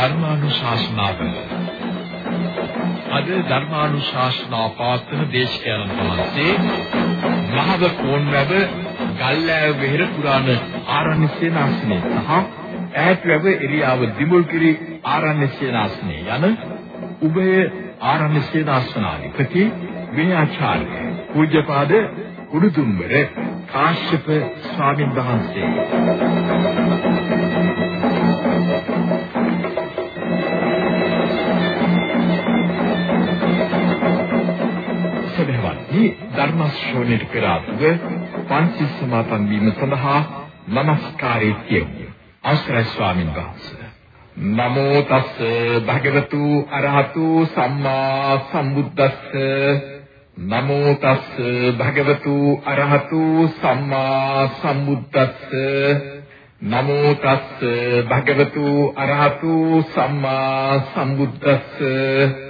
ධර්මානුශාසනාව අද ධර්මානුශාසනා පාත්‍රන දේශකයන් වහන්සේ මහව කෝන්වැව ගල්ලෑව වෙහෙර පුරාණ ආරණ්‍ය සේනාසනේ සහ ඈත්වැව එරියාව දිමුල්කිරි ආරණ්‍ය සේනාසනේ යන උභය ආරණ්‍ය සේනාසනාධිපති විනයාචාර්ය පූජ්‍යපාද උඩුදුම්බර කාශ්‍යප ස්වාමින් වහන්සේ ධර්ම ශ්‍රවණයට පෙර ආතුව පන්සල් සමාපන් වීම සඳහා নমස්කාරය කියමු. අවසරයි ස්වාමින් වහන්සේ. නමෝ තස් භගවතු අරහතු සම්මා සම්බුද්දස්ස. නමෝ තස් භගවතු අරහතු සම්මා සම්බුද්දස්ස. නමෝ තස් භගවතු අරහතු සම්මා සම්බුද්දස්ස.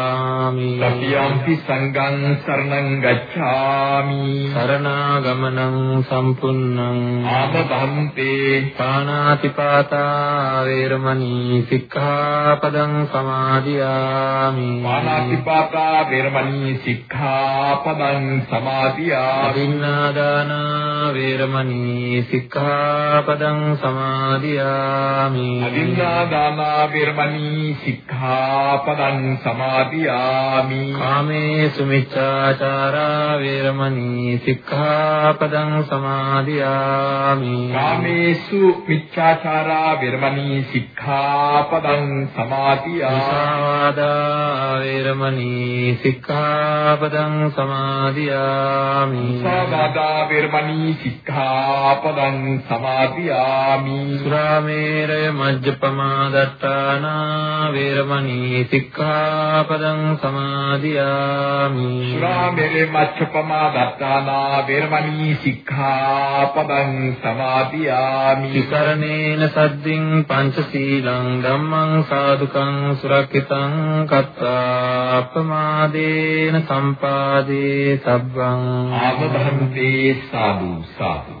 ගච්ඡාමි. සතියම්පි සංඝං සරණං ගච්ඡාමි. සරණාගමනං සම්පුන්නං ආමබන්තේ පානාතිපාතා වේරමණී සික්ඛාපදං සමාදියාමි. පානාතිපාතා වේරමණී සික්ඛාපදං සමාදියාමි. අදින්නාදාන වේරමණී සික්ඛාපදං සමාදියාමි. අදින්නාදාන වේරමණී සික්ඛාපදං සමාදියාමි කාමේසු මිච්ඡාචාරා වේරමණී සික්ඛාපදං සමාදියාමි। කාමේසු මිච්ඡාචාරා වේරමණී සික්ඛාපදං සමාදියාමි। වේරමණී සික්ඛාපදං සමාදියාමි। සාවාදා වේරමණී සික්ඛාපදං සමාදියාමි। සුරාමේරය මජ්ජපමා දත්තානා වේරමණී සික්ඛාපදං සමාදියාමි සුරාමේරේ මච්ඡපමා දත්තානා වේරමණී සික්ඛාපදං සමාදියාමි විකරණේන සද්දින් පංචශීලං ධම්මං සාදුකං සුරක්ෂිතං කତ୍වා අප්‍රමාදේන සම්පාදේ සබ්බං ආමභන්තේ සාදු සාදු සාදු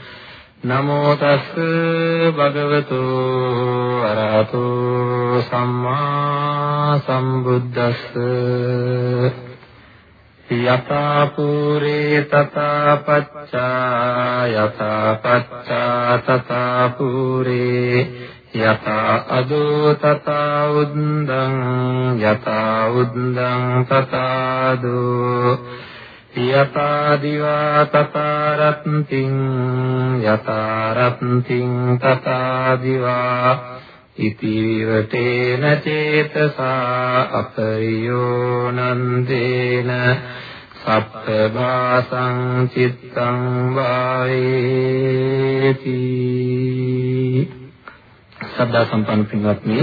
නමෝ තස් භගවතු අරහතු සම්මා සම්බුද්දස්ස. යතා පුරේ තතා පච්චා යතා පච්චා තතා පුරේ යතා අදෝ තතා උද්දං යතා උද්දං තතාදෝ යතා දිවා තතා රත්තිං යතා රත්තිං තතා දිවා ඉති විවටේන චේතසා අපරියෝ නන්දේන සප්ප භාසං චිත්තං වායේති සද්ධා සම්පන්න පින්වත්නි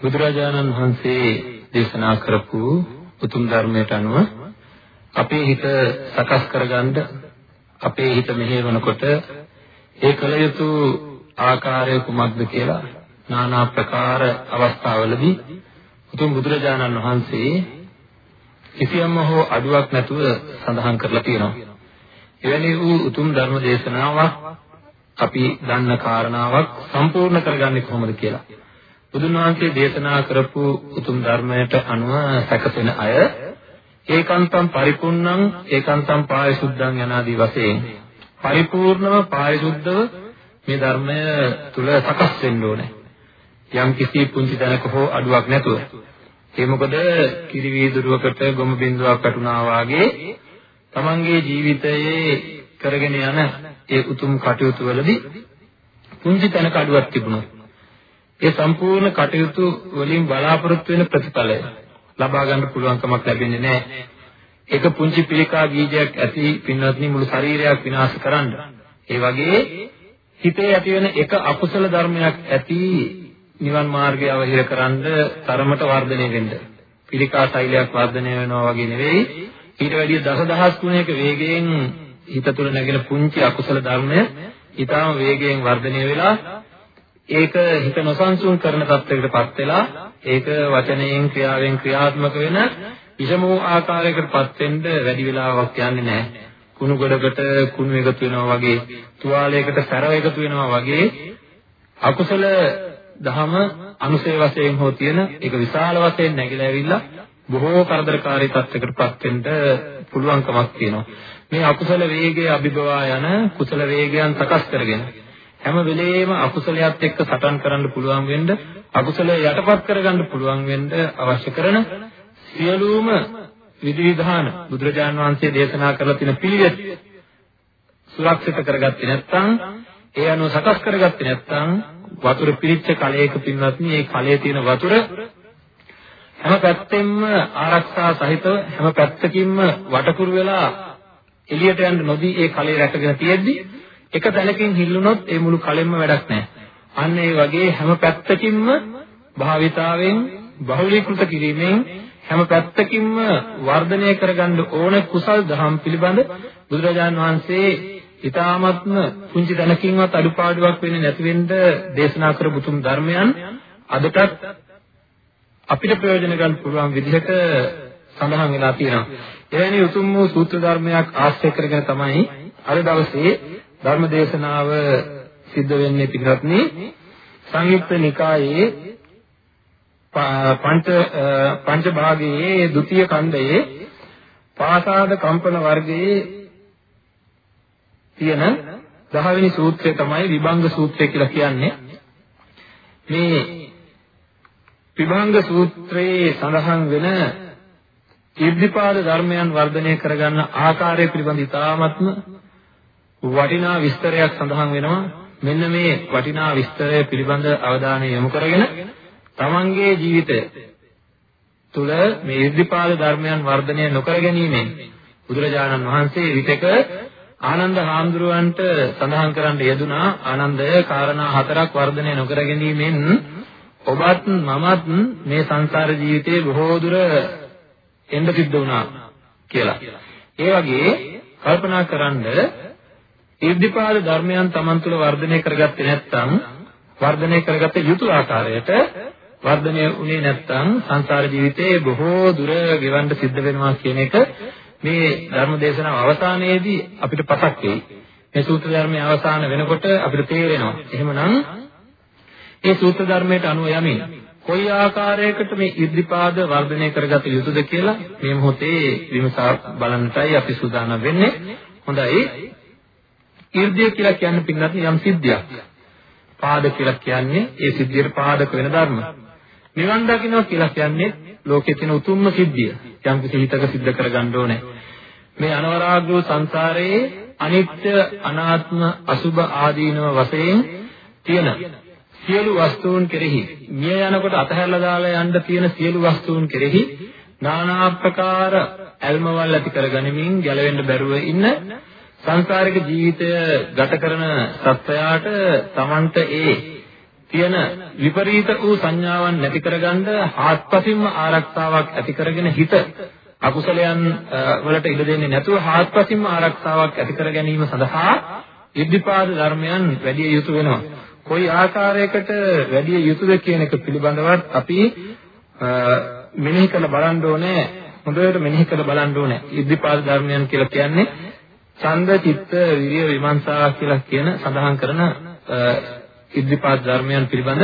බුදුරජාණන් වහන්සේ දේශනා කරපු උතුම් ධර්මයට අනුව අපේ හිත සකස් කරගන්න අපේ හිත මෙහෙවනකොට ඒ කල යුතු ආකාරය කුමක්ද කියලා নানা ප්‍රකාර අවස්ථාවලදී උතුම් බුදුරජාණන් වහන්සේ කිසියම්ම හෝ අඩුවක් නැතුව සඳහන් කරලා තියෙනවා. එවැනි වූ උතුම් ධර්ම දේශනාවක් අපි දන්න කාරණාවක් සම්පූර්ණ කරගන්නේ කොහොමද කියලා. බුදුන් වහන්සේ දේශනා කරපු උතුම් ධර්මයට අනුව සැකසෙන අය ඒකාන්තම් පරිපූර්ණං ඒකාන්තම් පාරිශුද්ධං යනාදී වශයෙන් පරිපූර්ණව පාරිශුද්ධව මේ ධර්මය තුල සකස් වෙන්න ඕනේ. යම් කිසි පුංචි දැනක හෝ අඩුවක් නැතුව. ඒ මොකද කිරි වීදුරුවකට ගොම බින්දුවක් වැටුණා වාගේ තමන්ගේ ජීවිතයේ කරගෙන යන ඒ උතුම් කටයුතු වලදී පුංචි තැනක අඩුවක් තිබුණොත් ඒ සම්පූර්ණ කටයුතු වලින් බලාපොරොත්තු වෙන ප්‍රතිඵලය ලබා ගන්න පුළුවන් කමක් ලැබෙන්නේ නැහැ. ඒක පුංචි පිළිකා බීජයක් ඇති පින්වත්නි මුළු ශරීරයක් විනාශ කරන්න. ඒ වගේ හිතේ ඇති වෙන එක අකුසල ධර්මයක් ඇති නිවන් මාර්ගය අවහිරකරන තරමට වර්ධනය වෙන්න. පිළිකා ශෛලයක් වර්ධනය වෙනවා වගේ නෙවෙයි ඊට වැඩිය දසදහස් ගුණයක වේගයෙන් හිත තුළ නැගෙන පුංචි අකුසල ධර්මය ඊටාම වේගයෙන් වර්ධනය වෙලා ඒක හිත නොසන්සුන් කරන තත්යකටපත් වෙලා ඒක වචනයෙන් ක්‍රියාවෙන් ක්‍රියාත්මක වෙන විෂමෝ ආකාරයකටපත් වෙන්න වැඩි වෙලාවක් යන්නේ නැහැ. කුණු ගොඩකට කුණු එකතු වෙනවා වගේ, තුවාලයකට සැරව එකතු වෙනවා වගේ අකුසල දහම අනුසය වශයෙන් හෝ තියෙන ඒක විශාල වශයෙන් නැగిලා ඇවිල්ලා බොහෝ කරදරකාරී තත්යකටපත් වෙන්න පුළුවන්කමක් තියෙනවා. මේ අකුසල වේගය අභිබවා යන කුසල වේගයන් සකස් කරගෙන හැම වෙලෙම අකුසලයක් එක්ක සටන් කරන්න පුළුවන් වෙන්න අකුසලය යටපත් කරගන්න පුළුවන් වෙන්න අවශ්‍ය කරන සියලුම විධිවිධාන බුදුරජාන් වහන්සේ දේශනා කරලා තියෙන පිළිවෙත් සුරක්ෂිත කරගත්තේ නැත්නම් ඒ අනුව සකස් කරගත්තේ නැත්නම් වතුර පිරිච්ච කලයක පින්වත්නි ඒ කලයේ තියෙන වතුර හැම පැත්තෙම ආරක්ෂා සහිතව හැම පැත්තකින්ම වටකුරු වෙලා එළියට යන්න නොදී ඒ කලයේ රැකගෙන තියෙද්දි එක තැනකින් හිල්ලුනොත් ඒ මුළු කලෙම වැඩක් නැහැ. අන්න ඒ වගේ හැම පැත්තකින්ම භාවිතාවෙන් බහුලීකృత කිරීමෙන් හැම පැත්තකින්ම වර්ධනය කරගන්න ඕන කුසල් දහම් පිළිබඳ බුදුරජාන් වහන්සේ ඊ타ත්ම පුංචි තැනකින්වත් අඩුපාඩුවක් වෙන්නේ නැති වෙන්න දේශනා කරපු තුම් ධර්මයන් අදටත් අපිට ප්‍රයෝජන ගන්න පුළුවන් විදිහට සඳහන් වෙලා තියෙනවා. එවැනි උතුම් වූ සූත්‍ර ධර්මයක් ආශ්‍රය කරගෙන තමයි අද දවසේ ධර්ම දේශනාව සිද්ධ වෙන්නේ පිටරත්නි. සංයුක්ත නිකායේ පංච පංච භාගයේ ဒုတိ ය ඛණ්ඩයේ පාසාද කම්පන වර්ගයේ තියෙන 10 වෙනි සූත්‍රය තමයි විභංග සූත්‍රය කියලා කියන්නේ. මේ විභංග සූත්‍රයේ සඳහන් වෙන ඉර්ධිපාද ධර්මයන් වර්ධනය කරගන්න ආකාරය පිළිබඳ ඉතාමත්ම වටිනා විස්තරයක් සඳහන් වෙනවා. මෙන්න මේ වටිනා විස්තරය පිළිබඳ අවධානය යොමු කරගෙන තමන්ගේ ජීවිතය තුළ මේ ඉර්ධිපාද ධර්මයන් වර්ධනය නොකර ගැනීමෙන් බුදුරජාණන් වහන්සේ විතක ආනන්ද හාමුදුරුවන්ට සඳහන් කරන්න යෙදුනා ආනන්දය කාරණා හතරක් වර්ධනය නොකර ගැනීමෙන් ඔබත් මමත් මේ සංසාර ජීවිතේ බොහෝ දුර එන්න සිද්ධ වුණා කියලා. ඒ වගේ කල්පනා කරන්ඩ ඉර්ධිපාද ධර්මයන් Taman තුල වර්ධනය කරගත්තේ නැත්නම් වර්ධනය කරගත්ත යුතු ආකාරයට වර්ධනය වුණේ නැත්නම් සංසාර ජීවිතේ බොහෝ දුර ගෙවන්න සිද්ධ වෙනවා කියන එක මේ ධර්ම දේශනාව අවසානයේදී අපිට පසක් වෙයි. මේ සූත්‍ර ධර්මයේ අවසාන වෙනකොට අපිට තේරෙනවා. එහෙමනම් මේ සූත්‍ර ධර්මයට අනුව යමින් කොයි ආකාරයකට මේ ඉර්ධිපාද වර්ධනය කරගත යුතුද කියලා මේ මොහොතේ විමසා බලන්නටයි අපි සූදානම් වෙන්නේ. හොඳයි. ඊර්ධිය කියලා කියන්නේ පින්නත් යම් සිද්ධියක්. පාද කියලා කියන්නේ ඒ සිද්ධියට පාදක වෙන ධර්ම. නිවන් දකින්නවා කියලා කියන්නේ ලෝකයේ තියෙන උතුම්ම සිද්ධිය. යම් කිසි හිතක සිද්ධ කරගන්න ඕනේ. මේ අනවරාග්‍රෝ සංසාරයේ අනිත්‍ය අනාත්ම අසුභ ආදීනව වශයෙන් තියෙන සියලු වස්තුන් කෙරෙහි මිය යනකොට අතහැරලා දාලා යන්න තියෙන සියලු වස්තුන් කෙරෙහි নানা ආකාර ඇල්මවල් ඇති කරගනිමින් ගැලවෙන්න බැරුව ඉන්න සංසාරික ජීවිතය ගත කරන සත්වයාට Tamanට ඒ තියෙන විපරීත වූ සංඥාවන් නැති කරගන්න ආත්පසින්ම ආරක්ෂාවක් ඇති කරගෙන හිත අකුසලයන් වලට ඉඩ දෙන්නේ නැතුව ආත්පසින්ම ආරක්ෂාවක් ඇති කර ගැනීම සඳහා ඉද්ධිපාද ධර්මයන් වැඩි යුතු වෙනවා. කොයි ආකාරයකට වැඩි යුතුද කියන එක පිළිබඳවත් අපි මෙනෙහි කරලා බලන්න ඕනේ. හොඳට මෙනෙහි කරලා බලන්න ඕනේ. ඉද්ධිපාද ධර්මයන් කියලා කියන්නේ ඡන්ද, චිත්ත, විරිය, විමර්ශා කියලා කියන සඳහන් කරන ඉද්ධිපාද ධර්මයන් පිළිබඳ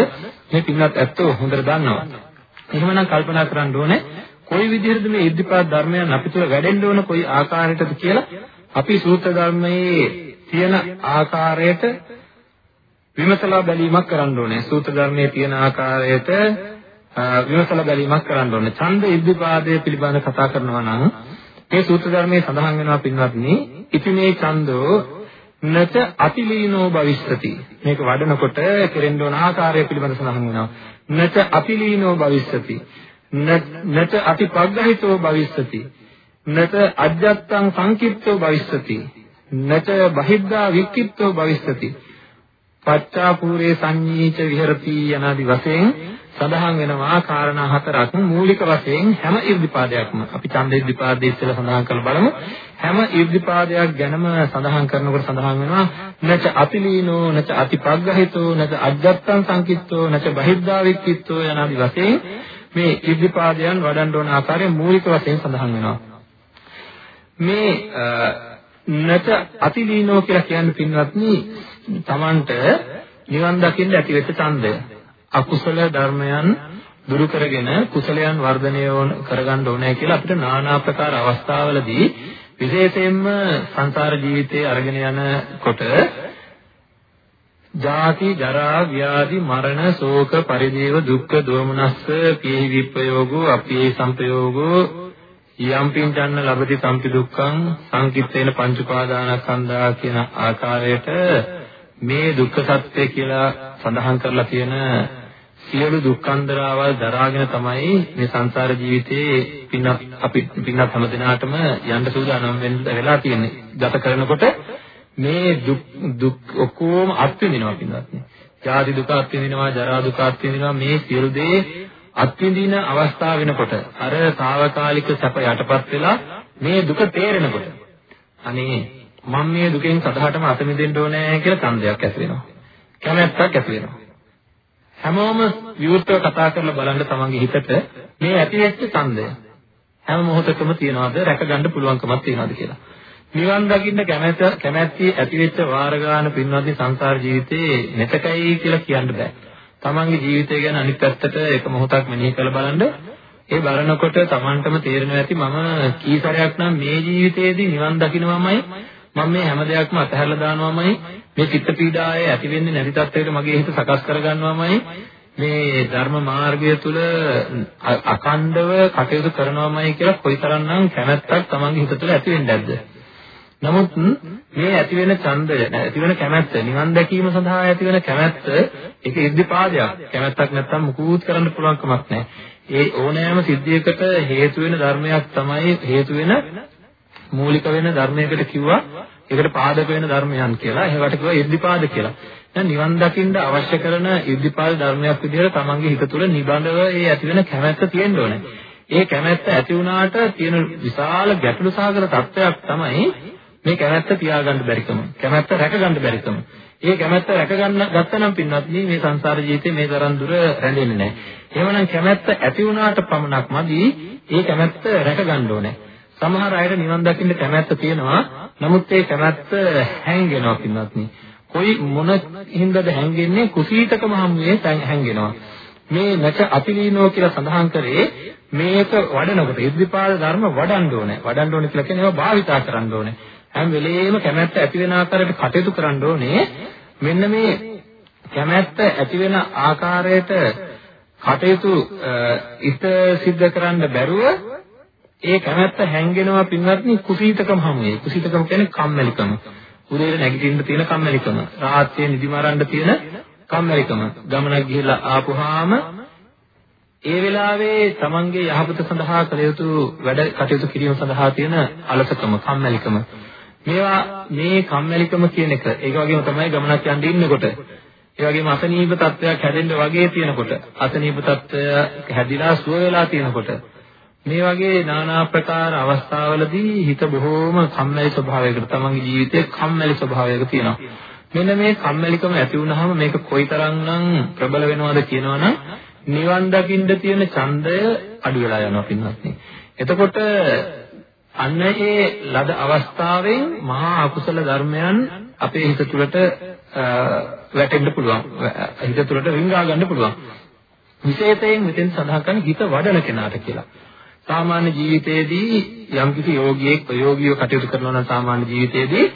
මේ පින්වත් ඇත්තෝ හොඳට දන්නවා. එහෙමනම් කල්පනා කරන්න ඕනේ කොයි විදිහටද මේ ඉද්ධිපාද ධර්මයන් අපි තුළ වැඩෙන්න ඕන කොයි ආකාරයකටද කියලා අපි සූත්‍ර ධර්මයේ තියෙන ආකාරයට විමසලා බැලීමක් කරන්න ඕනේ. සූත්‍ර ධර්මයේ තියෙන ආකාරයට විමසලා බැලීමක් කරන්න ඕනේ. ඡන්ද ඉද්ධිපාදයේ පිළිබඳ කතා කරනවා නම් මේ සූත්‍ර ධර්මයේ සඳහන් වෙනවා පින්වත්නි, ඉතිමේ ඡන්தோ නච අතිලීනෝ භවිස්සති. මේක වඩනකොට කෙරෙන්න ඕන ආකාරය පිළිබඳ සඳහන් වෙනවා. නච අතිලීනෝ භවිස්සති. නච අතිපග්ගහිතෝ භවිස්සති. නච අජ්ජත්තං සංකිට්ඨෝ භවිස්සති. නච බහිද්ධා වික්කිට්ඨෝ භවිස්සති. පච්චාපූරේ සංඤීච විහෙරති යනාදි වශයෙන් සඳහන් වෙනවා කාරණා හතරක් මූලික වශයෙන් හැම ඉර්ධිපාදයක්ම අපි ඡන්ද ඉර්ධිපාදයේ ඉස්සෙල්ලා සඳහන් කරලා බලමු හැම ඉර්ධිපාදයක් ගැනම සඳහන් කරනකොට සඳහන් වෙනවා නච අතිලීනෝ නච අතිපග්ගහිතෝ නච අජ්ජත්තං සංකිට්ඨෝ නච බහිද්ධා වික්කිට්ඨෝ යනාදි වශයෙන් මේ ඉර්ධිපාදයන් වඩන්න ඕන ආකාරය මූලික වශයෙන් සඳහන් වෙනවා. මේ නච අතිලීනෝ කියලා කියන්නේ පින්වත්නි Tamanට නිවන් දකින්න ඇතිවෙච්ච ඡන්දය. අකුසල ධර්මයන් දුරු කරගෙන කුසලයන් වර්ධනය කරගන්න ඕනේ කියලා අපිට নানা ආකාර අවස්ථාවලදී විශේෂයෙන්ම සංසාර ජීවිතයේ අරගෙන යනකොට ජාති ජරා ව්‍යාධි මරණ ශෝක පරිදේව දුක්ඛ දෝමනස්ස පීහි විප්පයෝගෝ අපේ සංපයෝගෝ යම් පින්චන්න ලබති සම්පි දුක්ඛං සංකිට්ඨේන පංච උපාදානස්කන්ධා කියන ආකාරයට මේ දුක්ඛ සත්‍ය කියලා සඳහන් කරලා තියෙන සියලු දුක්ඛන්දරාවල් දරාගෙන තමයි මේ සංසාර ජීවිතේ පින්නත් අපි පින්නත් හැමදිනාටම යන්න සූදානම් වෙන්න වෙලා තියෙන්නේ. ගත කරනකොට මේ දුක් දුක් ඔක්කොම අත්විඳිනවා පින්නත්. ජාති දුක අත්විඳිනවා, ජරා දුක අත්විඳිනවා මේ සියලු දේ අත්විඳින අවස්ථාව වෙනකොට අර తాවකාලික සැප යටපත් වෙලා මේ දුක තේරෙනකොට අනේ මම මේ දුකෙන් සදහටම අත මිදෙන්න ඕනේ කියලා ඡන්දයක් ඇති වෙනවා. කැමැත්තක් ඇති වෙනවා. හැමෝම විවෘතව කතා කරලා බලන්න තමන්ගේ හිතට මේ ඇතිවෙච්ච ඡන්දය. හැම මොහොතකම තියනවාද? රැකගන්න පුළුවන්කමක් තියනවාද කියලා. නිවන් දකින්න කැමැත්ත කැමැත්තේ ඇතිවෙච්ච වාර ගන්න පින්වත්නි සංසාර ජීවිතේ නැතකයි කියලා කියන්න බෑ. තමන්ගේ ජීවිතය ගැන අනිත් පැත්තට එක මොහොතක් මෙනෙහි කරලා බලන්න. ඒ බලනකොට තමන්ටම තේරෙනවා ඇති මම කී සැරයක් නම් මේ ජීවිතේදී නිවන් දකින්නවමයි මම මේ හැම දෙයක්ම අතහැරලා දානවමයි. මේ චිත්ත පීඩාවේ ඇති වෙන්නේ නැති තත්ත්වයකට මගේ හිත සකස් කරගන්නවමයි. මේ ධර්ම මාර්ගය තුල අකණ්ඩව කටයුතු කරනවමයි කියලා කොයිතරම්නම් කැමැත්තක් තමන්ගේ හිත තුළ ඇති වෙන්නේ නැද්ද? නමුත් මේ ඇති වෙන ඡන්දය ඇති වෙන කැමැත්ත නිවන් දැකීම සඳහා ඇති වෙන කැමැත්ත ඒක ඉද්ධිපාදයක් කැමැත්තක් නැත්තම් මුකුත් කරන්න පුළුවන් කමක් නැහැ. ඒ ඕනෑම සිද්ධියකට හේතු වෙන ධර්මයක් තමයි හේතු වෙන මූලික වෙන ධර්මයකට කිව්වා ඒකට පාදක වෙන ධර්මයන් කියලා. ඒවට කිව්වා ඉර්ධිපාද කියලා. දැන් නිවන් දකින්න අවශ්‍ය කරන ඉර්ධිපාද ධර්මයක් විදිහට තමන්ගේ හිත තුළ නිබඳව ඒ ඇති වෙන කැමැත්ත තියෙන්න ඕනේ. ඒ කැමැත්ත ඇති වුණාට තියෙන විශාල ගැටලු සහගත තත්ත්වයක් තමයි මේ කැමැත්ත තියාගන්න බැරිකම. කැමැත්ත රැකගන්න බැරිකම. ඒ කැමැත්ත රැකගන්න ගත්තනම් පින්වත්නි මේ සංසාර ජීවිතේ මේ තරම් දුර රැඳෙන්නේ නැහැ. එහෙමනම් කැමැත්ත ඇති වුණාට පමණක් මදි ඒ කැමැත්ත රැකගන්න ඕනේ. සමහර අයට නිවන් දකින්න කැමැත්ත තියෙනවා. නමුත් ඒ කැමැත්ත හැංගෙනවා පින්වත්නි. කොයි මොන හින්දාද හැංගෙන්නේ කුසීතකම හමුවේ හැංගෙනවා. මේ නැච අතිලීනෝ කියලා සඳහන් කරේ මේක වඩනකොට ඉද්ධිපාද ධර්ම වඩන්න ඕනේ. වඩන්න ඕනේ කියලා කියන්නේ ඒවා භාවිතා කරන්න ඕනේ. හැම වෙලේම කැමැත්ත ඇති වෙන ආකාරයට කටයුතු කරන්න ඕනේ. මෙන්න මේ කැමැත්ත ඇති වෙන ආකාරයට කටයුතු ඉෂ්ට සිද්ධ කරන්න බැරුව ඒ කැමැත්ත හැංගෙනවා පින්වත්නි කුසීතකම හැමුවේ. කුසීතකම කියන්නේ කම්මැලිකම. උදේට නැගිටින්න තියෙන කම්මැලිකම. රාත්‍රියේ නිදිමරන්න තියෙන කම්මැලිකම. ගමනක් ගිහිල්ලා ආපුවාම ඒ වෙලාවේ තමන්ගේ යහපත සඳහා කළ යුතු වැඩ කටයුතු කිරීම සඳහා තියෙන අලසකම, කම්මැලිකම. මේවා මේ කම්මැලිකම කියන එක ඒක වගේම තමයි ගමනක් යන්න ඉන්නකොට ඒ වගේම අසනීප තත්වයක් හැදෙන්න වගේ තියෙනකොට අසනීප තත්වය හැදිලා සුව වෙලා තියෙනකොට මේ වගේ নানা ආකාර අවස්ථාවලදී හිත බොහෝම කම්මැලි ස්වභාවයකට තමන්ගේ ජීවිතේ කම්මැලි ස්වභාවයක තියෙනවා. මෙන්න මේ කම්මැලිකම ඇති වුනහම මේක කොයිතරම්නම් ප්‍රබල වෙනවද කියනවනම් නිවන් දකින්න තියෙන ඡන්දය අඩු වෙලා යනවා පින්වත්නි. එතකොට අන්න ඒ ලද අවස්ථාවෙන් මහා අකුසල ධර්මයන් අපේ හිත තුළට වැටෙන්න පුළුවන්. හිත තුළට රිංගා ගන්න පුළුවන්. විශේෂයෙන් මෙතෙන් සඳහන් කරන්නේ හිත වඩන කෙනාට කියලා. සාමාන්‍ය ජීවිතයේදී යම්කිසි යෝගියෙක් ප්‍රයෝගීව කටයුතු කරනවා නම් සාමාන්‍ය ජීවිතයේදී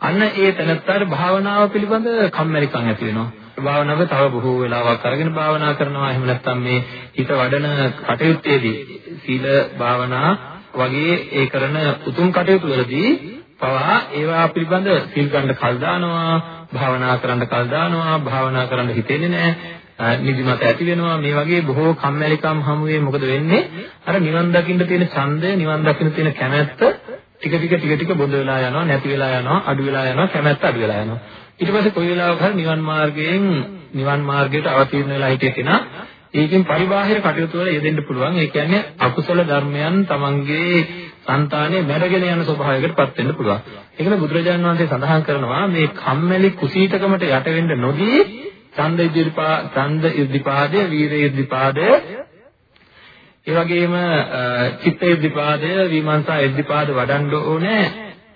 අන්න ඒ තැනත්තාට භාවනාව පිළිබඳ කම්මැලිකම් ඇති වෙනවා. භාවනාව තව බොහෝ වෙලාවක් අරගෙන භාවනා කරනවා. එහෙම නැත්නම් මේ හිත වඩන කටයුත්තේදී සීල භාවනා වගේ ඒ කරන උතුම් කටයුතු වලදී පවා ඒවා පිළිබඳ සීල් ගන්න කල් දානවා, භාවනා කරන්න කල් දානවා, භාවනා කරන්න හිතෙන්නේ නැහැ. නිදිමත ඇති වෙනවා. මේ වගේ බොහෝ කම්මැලිකම් හමුවේ මොකද වෙන්නේ? අර නිවන් දකින්න තියෙන ඡන්දය නිවන් දකින්න තියෙන කැමැත්ත ටික ටික ටික ටික බොඳ වෙලා යනවා නැති වෙලා යනවා අඩු වෙලා යනවා කැමැත්ත අඩු වෙලා යනවා. ඊට පස්සේ කොයි වෙලාවක හරි නිවන් මාර්ගයෙන් නිවන් මාර්ගයට අවතීර්ණ වෙලා හිටිය කෙනා ඒකෙන් පරිබාහිර කටයුතු වල යෙදෙන්න පුළුවන්. ඒ කියන්නේ අකුසල ධර්මයන් තමන්ගේ సంతානේ මැඩගෙන යන ස්වභාවයකටපත් වෙන්න පුළුවන්. ඒකද බුදුරජාණන් වහන්සේ සඳහන් කරනවා මේ කම්මැලි කුසීතකමට යට වෙන්න නොදී ඡන්ද ඉදිරිපා ඡන්ද ඉදිරිපාදය වීර ඉදිරිපාදය. ඒ වගේම චිත්ත ඉදිරිපාදය විමර්ශා ඉදිරිපාද වඩන්න ඕනේ.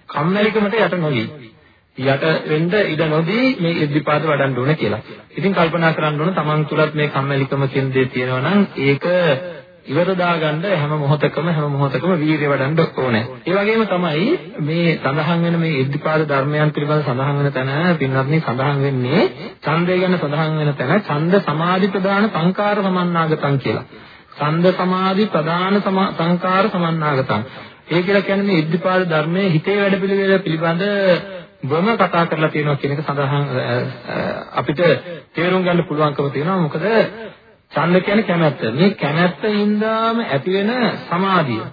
කම්මැලිකමට යට නොවි. යට වෙන්න ඉඩ නොදී මේ ඉදිරිපාද වඩන්න ඕනේ කියලා. ඉතින් කල්පනා කරන්න ඕන තමන් තුලත් මේ කම්මැලිකම කියන දේ තියෙනවා නම් ඒක ඉවර දාගන්න හැම මොහොතකම හැම මොහොතකම වීර්ය වඩන්න ඕනේ. ඒ වගේම තමයි මේ සඳහන් වෙන මේ ඉද්ධිපාද ධර්මයන් පිළිබඳ සඳහන් වෙන තැන පින්වත්නි සඳහන් වෙන්නේ ඡන්දය ගැන සඳහන් වෙන තැන ඡන්ද සමාධි ප්‍රදාන සංකාර සමන්නාගතං කියලා. ඡන්ද සමාධි ප්‍රදාන සංකාර සමන්නාගතං. ඒ කියලා කියන්නේ මේ ඉද්ධිපාද ධර්මයේ හිතේ වැඩපිළිවෙල පිළිබඳ වම කතා කරලා තියෙනවා කියන එක සඳහන් අපිට තේරුම් ගන්න පුළුවන්කම තියෙනවා. මොකද ඡන්ද කියන්නේ කැමැත්ත. මේ කැමැත්තින්දාම ඇති වෙන සමාධිය.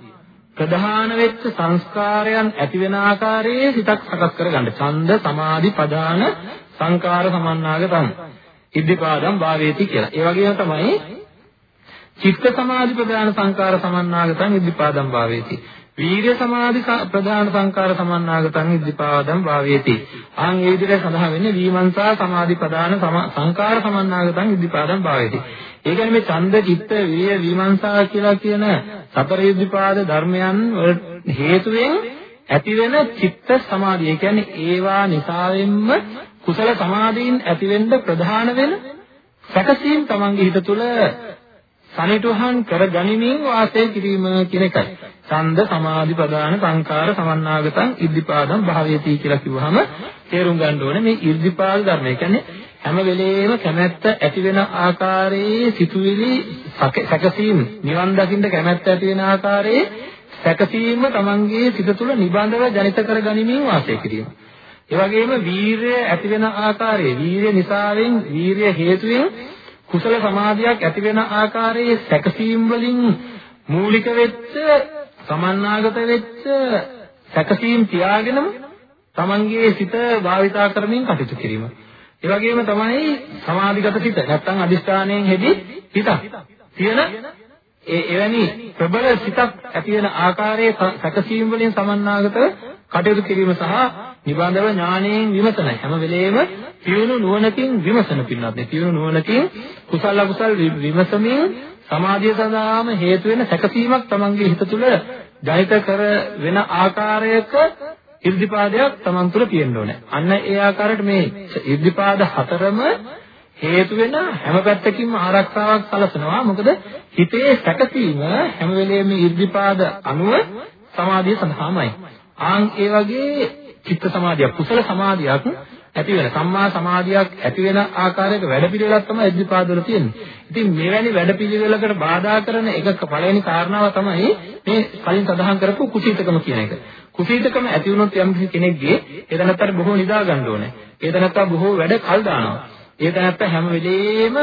ප්‍රධාන වෙච්ච සංස්කාරයන් ඇති වෙන ආකාරයේ හිතක් සකස් කරගන්න. ඡන්ද සමාධි ප්‍රධාන සංකාර සමන්නාගතං. ඉද්ධිපාදම් භාවේති කියලා. ඒ වගේම තමයි චිත්ත සමාධි ප්‍රධාන සංකාර සමන්නාගතං ඉද්ධිපාදම් භාවේති. වීර්ය සමාධි ප්‍රධාන සංකාර සමන්නාගතං ඉද්ධිපාදම් භාවේති. ආන් ඒ විදිහට සඳහන් වෙන්නේ වීමංසා සමාධි ප්‍රධාන සංකාර සමන්නාගතං ඉද්ධිපාදම් භාවේති. ඒ කියන්නේ මේ ඡන්ද චිත්ත විය විමර්ශා කියලා කියන සතර යුද්ධපාද ධර්මයන් හේතුවෙන් ඇතිවෙන චිත්ත සමාධිය. ඒ කියන්නේ ඒවා නිසාවෙන්ම කුසල සමාධීන් ඇතිවෙන්න ප්‍රධාන වෙන සැකසීම් තමන්ගේ හිත තුළ සනිටුහන් කර ගනිමින් වාසය කිරීම කියන එකයි. ඡන්ද සමාධි ප්‍රදාන සංකාර සමන්නාගතං ඉද්ධිපාදම් භාවයති කියලා කිව්වහම තේරුම් ගන්න ඕනේ මේ ඉද්ධිපාද ධර්ම. ඒ කියන්නේ හැම වෙලේම කැමැත්ත ඇති වෙන ආකාරයේ සිතුවිලි සැකසීම් නිවන් දකින්න කැමැත්ත ඇති වෙන ආකාරයේ සැකසීම තමන්ගේ සිත තුළ නිබඳව ජනිත කර ගනිමින් වාසය කිරීම. ඒ වගේම වීරය ඇති වෙන ආකාරයේ වීරය නිසාවෙන් වීරය හේතුවෙන් කුසල සමාධියක් ඇති වෙන ආකාරයේ සැකසීම් වලින් මූලික වෙච්ච සමන්නාගත වෙච්ච සැකසීම් තියාගෙනම තමන්ගේ සිත භාවිතා කරමින් කටයුතු කිරීම. ඒ වගේම තමයි සමාධිගත සිත. නැත්තම් අදිස්ථානයෙන් හෙදි හිතක්. තියෙන ඒ එවැනි ප්‍රබල සිතක් ඇති වෙන ආකාරයේ සැකසීම් වලින් සමන්නාගත කටයුතු කිරීම සහ නිබඳව ඥාණයෙන් විමසන හැම වෙලේම පියුණු නුවණකින් විමසන පින්නත් නේ පියුණු නුවණකින් කුසල අකුසල් විමසමින් සමාධිය සඳහාම හේතු වෙන සැකසීමක් තමන්ගේ හිත තුළ ජනිත කර වෙන ආකාරයක ඉර්ධිපාදයක් Taman තුල තියෙන්න ඕනේ. අන්න ඒ ආකාරයට මේ ඉර්ධිපාද හතරම හේතු වෙන හැම පැත්තකින්ම ආරක්ෂාවක් සලසනවා. මොකද හිතේ සැකසීම හැම වෙලේම ඉර්ධිපාද අනුව සමාධිය සඳහාමයි. ආන් ඒ වගේ චිත්ත සමාධියක් කුසල සමාධියක් ඇති වෙන සම්මා සමාධියක් ඇති වෙන ආකාරයක වැඩපිළිවෙලක් තමයි ඉද්ධිපාදවල තියෙන්නේ. ඉතින් මෙවැනි වැඩපිළිවෙලකට බාධා කරන එක පළවෙනි කාරණාව තමයි මේ කලින් සඳහන් කරපු කුසීතකම කියන එක. කුසීතකම ඇති වුණොත් යම් කෙනෙක්ගේ ඒ දැනත්තට බොහෝ නිදා ගන්න ඕනේ. ඒ දැනත්තා බොහෝ වැඩ කල් දානවා. ඒ තැනත්ත හැම වෙලේම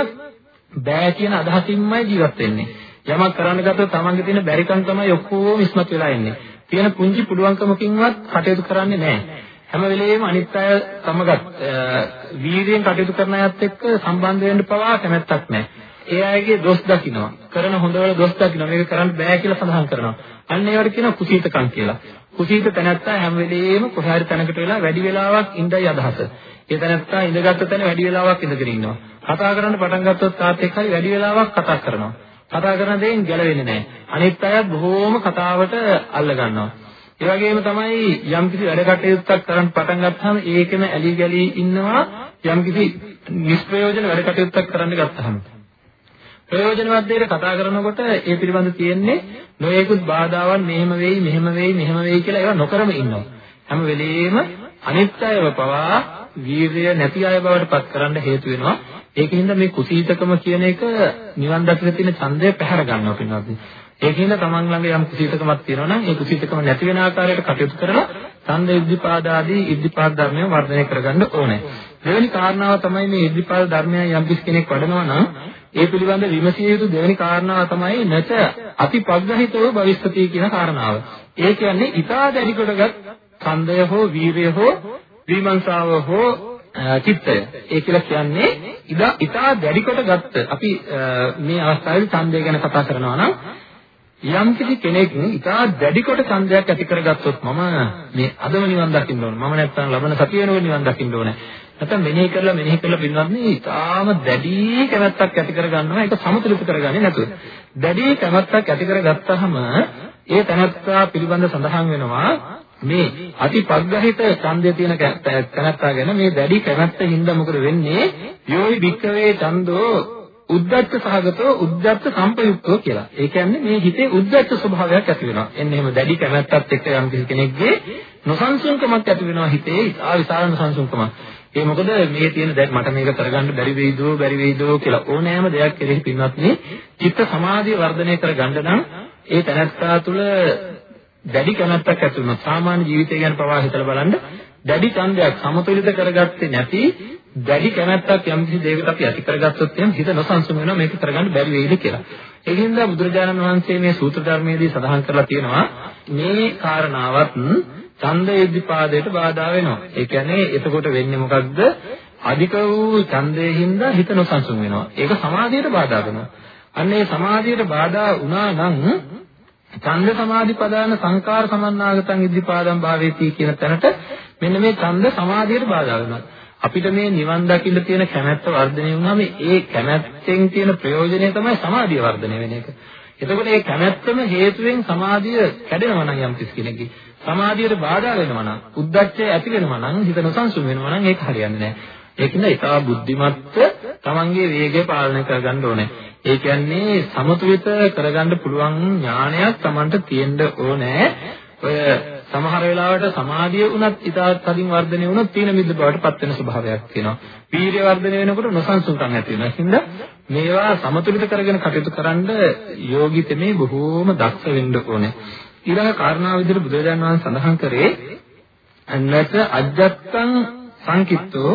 බෑ කියන අදහසින්මයි ජීවත් වෙන්නේ. යමක් කරන්න ගත්තොත් තමන්ගේ තියෙන බැරිකම් තමයි ඔක්කොම ඉස්මතු වෙලා ඉන්නේ. තියෙන පුංචි පුළුවන්කමකින්වත් කටයුතු කරන්නේ නැහැ. හැම වෙලෙම අනිත් අය සමගත් වීර්යයෙන් කටයුතු කරන අයත් එක්ක සම්බන්ධ වෙන්න පවා කැමැත්තක් නැහැ. ඒ අයගේ දොස් දකින්නවා. කරන හොඳවල දොස් දකින්නවා. මේක කරන්න බෑ කියලා සඳහන් කරනවා. අන්න ඒවට කියනවා කුසීතකම් කියලා. කුසීත තැනැත්තා හැම වෙලෙම කොහේ හරි තැනකට වෙලා වැඩි වෙලාවක් ඉඳයි අදහස. ඒ තැනැත්තා ඉඳගත්ත තැන වැඩි වෙලාවක් ඉඳගෙන ඉන්නවා. කතා කරන්න පටන් ගත්තොත් තාත් එක්ක හරි වැඩි වෙලාවක් කතා කරනවා. කතා කරන දේෙන් ගැලවෙන්නේ නැහැ. අනිත් අයත් බොහෝම කතාවට අල්ල ගන්නවා. ඒ වගේම තමයි යම්කිසි වැඩ කටයුත්තක් කරන් පටන් ගත්තාම ඒකෙම ඇලි ගලී ඉන්නවා යම්කිසි නිෂ්ප්‍රයෝජන වැඩ කටයුත්තක් කරන්න ගත්තාම. ප්‍රයෝජනවත් දෙයට කතා කරනකොට ඒ පිළිබඳ තියෙන්නේ නොයෙකුත් බාධාවන් මෙහෙම වෙයි මෙහෙම වෙයි මෙහෙම වෙයි කියලා ඒවා නොකරම ඉන්නවා. හැම වෙලෙම අනිත්‍යව පවා වීරිය නැති අය බවට පත් කරන්න හේතු වෙනවා. ඒකින්ද මේ කුසීතකම කියන එක නිවන් දකින්න තියෙන ඡන්දය පැහැර ගන්නවා පින්වත්නි. ඒකින්ද තමන් ළඟ යම් කුසීතකමක් තියෙනවා නම් ඒ කුසීතකම නැති වෙන ආකාරයට කටයුතු කරලා ඡන්ද ඉද්ධිපාද ආදී ඉද්ධිපාද ධර්මය වර්ධනය කරගන්න ඕනේ. දෙවෙනි කාරණාව තමයි මේ ඉද්ධිපාද ධර්මය යම් කෙනෙක් වඩනවා නම් ඒ පිළිබඳ විමසිය යුතු දෙවෙනි කාරණාව තමයි නැච අතිපග්ගහිතව භවිස්සති කියන කාරණාව. ඒ කියන්නේ ඊටා දැඩි කොටගත් ඡන්දය හෝ වීරය හෝ විමර්ශාව හෝ චිත්තය. ඒ කියලා කියන්නේ ඉදා ඊටා දැඩි කොටගත් අපි මේ අවස්ථාවේදී ඡන්දය ගැන කතා කරනවා නම් යම් කිසි කෙනෙක් ඊටා දැඩි කොට ඡන්දයක් ඇති කරගත්තොත් මම මේ අදම නිවන් දකින්න ඕන. මම නැත්තම් ලබන සතියේනෝ නිවන් දකින්න ඕන. නැත්නම් මෙනෙහි කරලා මෙනෙහි කරලා පින්වත්නි ඊටාම දැඩි කැමැත්තක් ඇති කරගන්නවා ඒක සමතුලිත කරගන්නේ නැතුව. දැඩි කැමැත්තක් ඇති කරගත්තාම ඒ තනත්තා පිළිබඳ සඳහන් වෙනවා මේ අතිපග්ගහිත ඡන්දය තියෙන තනත්තා ගැන මේ දැඩි කැමැත්ත හින්දා මොකද වෙන්නේ? යෝයි වික්කවේ ඡන්தோ උද්දච්ච සහගතව උද්දච්ච සම්පයුක්තව කියලා. ඒ කියන්නේ මේ හිතේ උද්දච්ච ස්වභාවයක් ඇති වෙනවා. එන්නේ එහෙම දැඩි කැමැත්තත් එක්ක යම් කෙනෙක්ගේ නොසන්සුන්කමක් ඇති වෙනවා හිතේ ආ විශාල නොසන්සුන්කමක්. ඒ මොකද මේ තියෙන දැන් මට මේක කරගන්න බැරි වෙයිදෝ බැරි වෙයිදෝ කියලා ඕනෑම දෙයක් කෙරෙහි පින්වත්නි චිත්ත සමාධිය වර්ධනය කරගන්න නම් ඒ තැනත්තා තුළ දැඩි කැමැත්තක් ඇති වෙනවා. සාමාන්‍ය ජීවිතය ගැන පවා හිතලා බලන්න දැඩි ඡන්දයක් සමතුලිත කරගත්තේ නැති දැඩි කැමැත්තක් යම් කිසි දෙයකට අපි ඇති කරගත්තොත් එහෙනම් හිත නොසන්සුන් වෙනවා මේක කරගන්න බැරි වෙයිද කියලා. ඒකින්ද බුදුරජාණන් වහන්සේ මේ සූත්‍ර ධර්මයේදී සඳහන් කරලා තියෙනවා මේ කාරණාවත් ඡන්ද ඉද්ධිපාදයට බාධා වෙනවා. ඒ කියන්නේ එතකොට වෙන්නේ මොකක්ද? අධික වූ ඡන්දයෙන් හින්දා හිත නොසන්සුන් වෙනවා. ඒක සමාධියට බාධා වෙනවා. අන්න ඒ සමාධියට බාධා වුණා නම් ඡන්ද සමාධි ප්‍රදාන සංකාර සමන්නාගතං ඉද්ධිපාදම් භාවේති කියන තැනට මෙන්න මේ ඡන්ද සමාධියට බාධා වෙනවා. අපිට මේ නිවන් දකින්න තියෙන කැමැත්ත වර්ධනය වුණාම ඒ කැමැත්තෙන් තියෙන ප්‍රයෝජනය තමයි සමාධිය වර්ධනය වෙන එක. එතකොට මේ කැමැත්තම හේතුවෙන් සමාධිය කැඩෙනවා නම් යම් කිසි කෙනෙක්ගේ සමාධියට බාධා වෙනවා නම් උද්දච්චය ඇති වෙනවා නම් හිත නොසන්සුන් වෙනවා නම් ඒක හරියන්නේ නැහැ. ඒකින්ද ඊටා බුද්ධිමත්ව තමන්ගේ වේගය පාලනය කරගන්න ඕනේ. ඒ කියන්නේ සමතුලිත කරගන්න පුළුවන් ඥානයක් තමන්ට තියෙන්න ඕනේ. ඔය සමහර වෙලාවට සමාධිය උනත් ඊටත් තදින් වර්ධනය වුණොත් තීන මිද්ද බවට පත් වෙන ස්වභාවයක් තියෙනවා. වීර්ය වර්ධනය වෙනකොට නොසන්සුන්කම් ඇති වෙනවා. ඒකින්ද මේවා සමතුලිත කරගෙන කටයුතු කරන්න යෝගිතමේ බොහෝම දක්ෂ වෙන්න ඕනේ. ඊළඟ කාරණාව විදිහට බුදුරජාණන් වහන්සේ සඳහන් කරේ නැත අජත්තං සංකිට්තෝ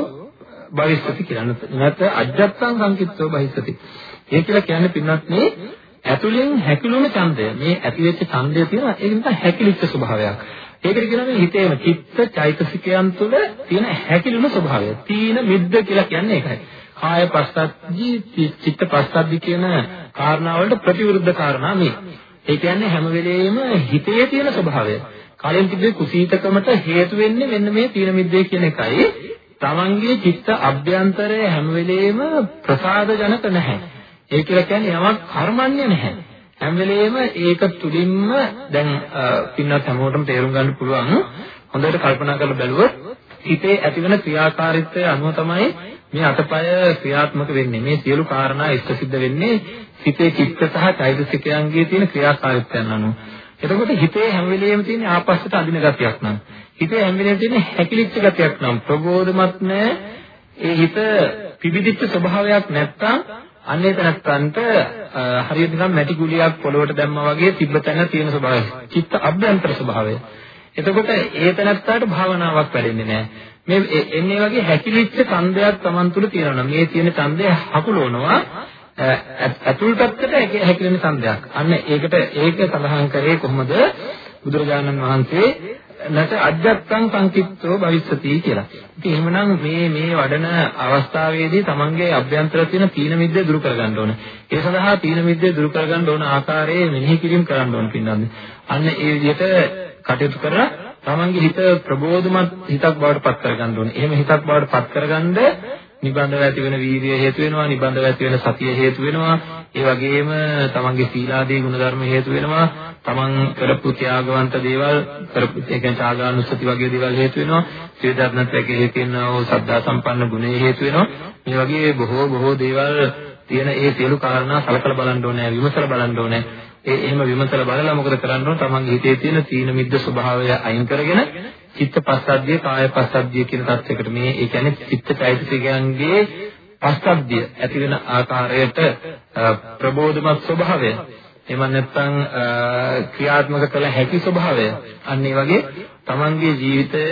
භවිස්සති කියලා. නැත අජත්තං සංකිට්තෝ භවිස්සති. ඒ කියලා කියන්නේ පින්වත් මේ ඇතුලෙන් හැකිලුණ ඡන්දය. මේ ඇතිවෙච්ච ඡන්දය තියෙනවා ඒක නිකන් හැකිලිච්ච ස්වභාවයක්. ඒකට කියනවා මේ හිතේම චිත්ත චෛතසිකයන් තුළ තියෙන හැකිලුණ ස්වභාවය. තීන මිද්ද කියලා කියන්නේ ඒකයි. කාය පස්සද්ධි චිත්ත පස්සද්ධි කියන කාරණා වලට ප්‍රතිවිරුද්ධ කාරණා මේ. ඒ කියන්නේ හැම වෙලෙම හිතේ තියෙන ස්වභාවය. කලින් තිබෙන කුසීතකමට හේතු වෙන්නේ මෙන්න මේ තීන මිද්දේ කියන එකයි. තමන්ගේ චිත්ත අභ්‍යන්තරය හැම වෙලෙම ප්‍රසාදජනක නැහැ. ඒ කියලා කියන්නේ යමක් කර්මන්නේ නැහැ. හැම වෙලෙම ඒක තුලින්ම දැන් පින්නත් හැමෝටම තේරුම් ගන්න පුළුවන්. හොඳට කල්පනා කරලා බැලුවොත් හිතේ ඇතිවන ක්‍රියාකාරීත්වය අනුව තමයි මේ අතපය ක්‍රියාත්මක වෙන්නේ. මේ සියලු කාරණා ඉෂ්ට සිද්ධ වෙන්නේ හිතේ චිත්ත සහ චෛතසිකයන්ගේ තියෙන ක්‍රියාකාරීත්වයන් අනුව. එතකොට හිතේ හැම වෙලෙම තියෙන ආපස්සට අදින ගතියක් නම් හිතේ හැම වෙලෙම තියෙන හැකිලිච්ච ගතියක් නම් ප්‍රබෝධමත් නැහැ. ඒ හිත පිබිදිච්ච ස්වභාවයක් නැත්තම් අන්නේ තැනත්තන්ට හරියට නිකන් මැටි ගුලියක් පොළොවට දැම්මා වගේ තිබ්බ තැන තියෙන ස්වභාවය. චිත්ත අභ්‍යන්තර ස්වභාවය. එතකොට ඒ තැනත්තාට භාවනාවක් වැඩෙන්නේ නැහැ. මේ එන්නේ වගේ හැකිලිච්ච ඡන්දයක් Taman තුල තියෙනවා. මේ තියෙන ඡන්දය හකුලවනවා ඇතුල් පැත්තට හැකිලෙන ඡන්දයක්. අන්න ඒකට ඒක සඳහන් කරේ කොහොමද? බුදුරජාණන් වහන්සේ නැත අජත්තං සංකිට්ඨෝ භවිස්සති කියලා. ඉතින් එහෙමනම් මේ මේ වඩන අවස්ථාවේදී තමන්ගේ අභ්‍යන්තර තියෙන තීන මිද්දේ දුරු කරගන්න ඕනේ. ඒ සඳහා තීන මිද්දේ දුරු කරගන්න ඕන ආකාරයේ මෙනෙහි කිරීම කරන්න ඕන පින්නන්නේ. අන්න ඒ විදිහට කටයුතු කරලා තමන්ගේ හිත ප්‍රබෝධමත් හිතක් බවට පත් කරගන්න ඕනේ. එහෙම හිතක් බවට පත් කරගන්න නිබඳව ඇති වෙන වීර්යය හේතු වෙනවා නිබඳව ඇති වෙන සතිය හේතු වෙනවා. ඒ වගේම තමන්ගේ සීලාදී ගුණධර්ම හේතු වෙනවා. තමන් කරපු ත්‍යාගවන්ත දේවල් කරපු ඒ කියන්නේ ත්‍යාගානුස්සති වගේ දේවල් හේතු වෙනවා. ශ්‍රේදාත්මත්වයේ හේතු වෙනවා සද්ධා සම්පන්න ගුණේ හේතු වෙනවා. මේ වගේ බොහෝ බොහෝ දේවල් තියෙන ඒ සියලු කාරණා සලකලා බලන්න ඕනේ විමසලා බලන්න ඕනේ. ඒ එහෙම විමසලා බලලා මොකද කරන්න ඕන? තමන්ගේ හිතේ තියෙන තීන මිද්ද ස්වභාවය අයින් කරගෙන චිත්ත පස්සද්ධිය කාය පස්සද්ධිය කියන තත්යකට මේ ඒ කියන්නේ චිත්ත චෛතසිකයන්ගේ පස්සද්ධිය ඇති වෙන ආකාරයට ප්‍රබෝධමත් ස්වභාවය. එහෙම නැත්නම් ක්‍රියාත්මක කළ හැකි ස්වභාවය. අන්න ඒ වගේ තමන්ගේ ජීවිතය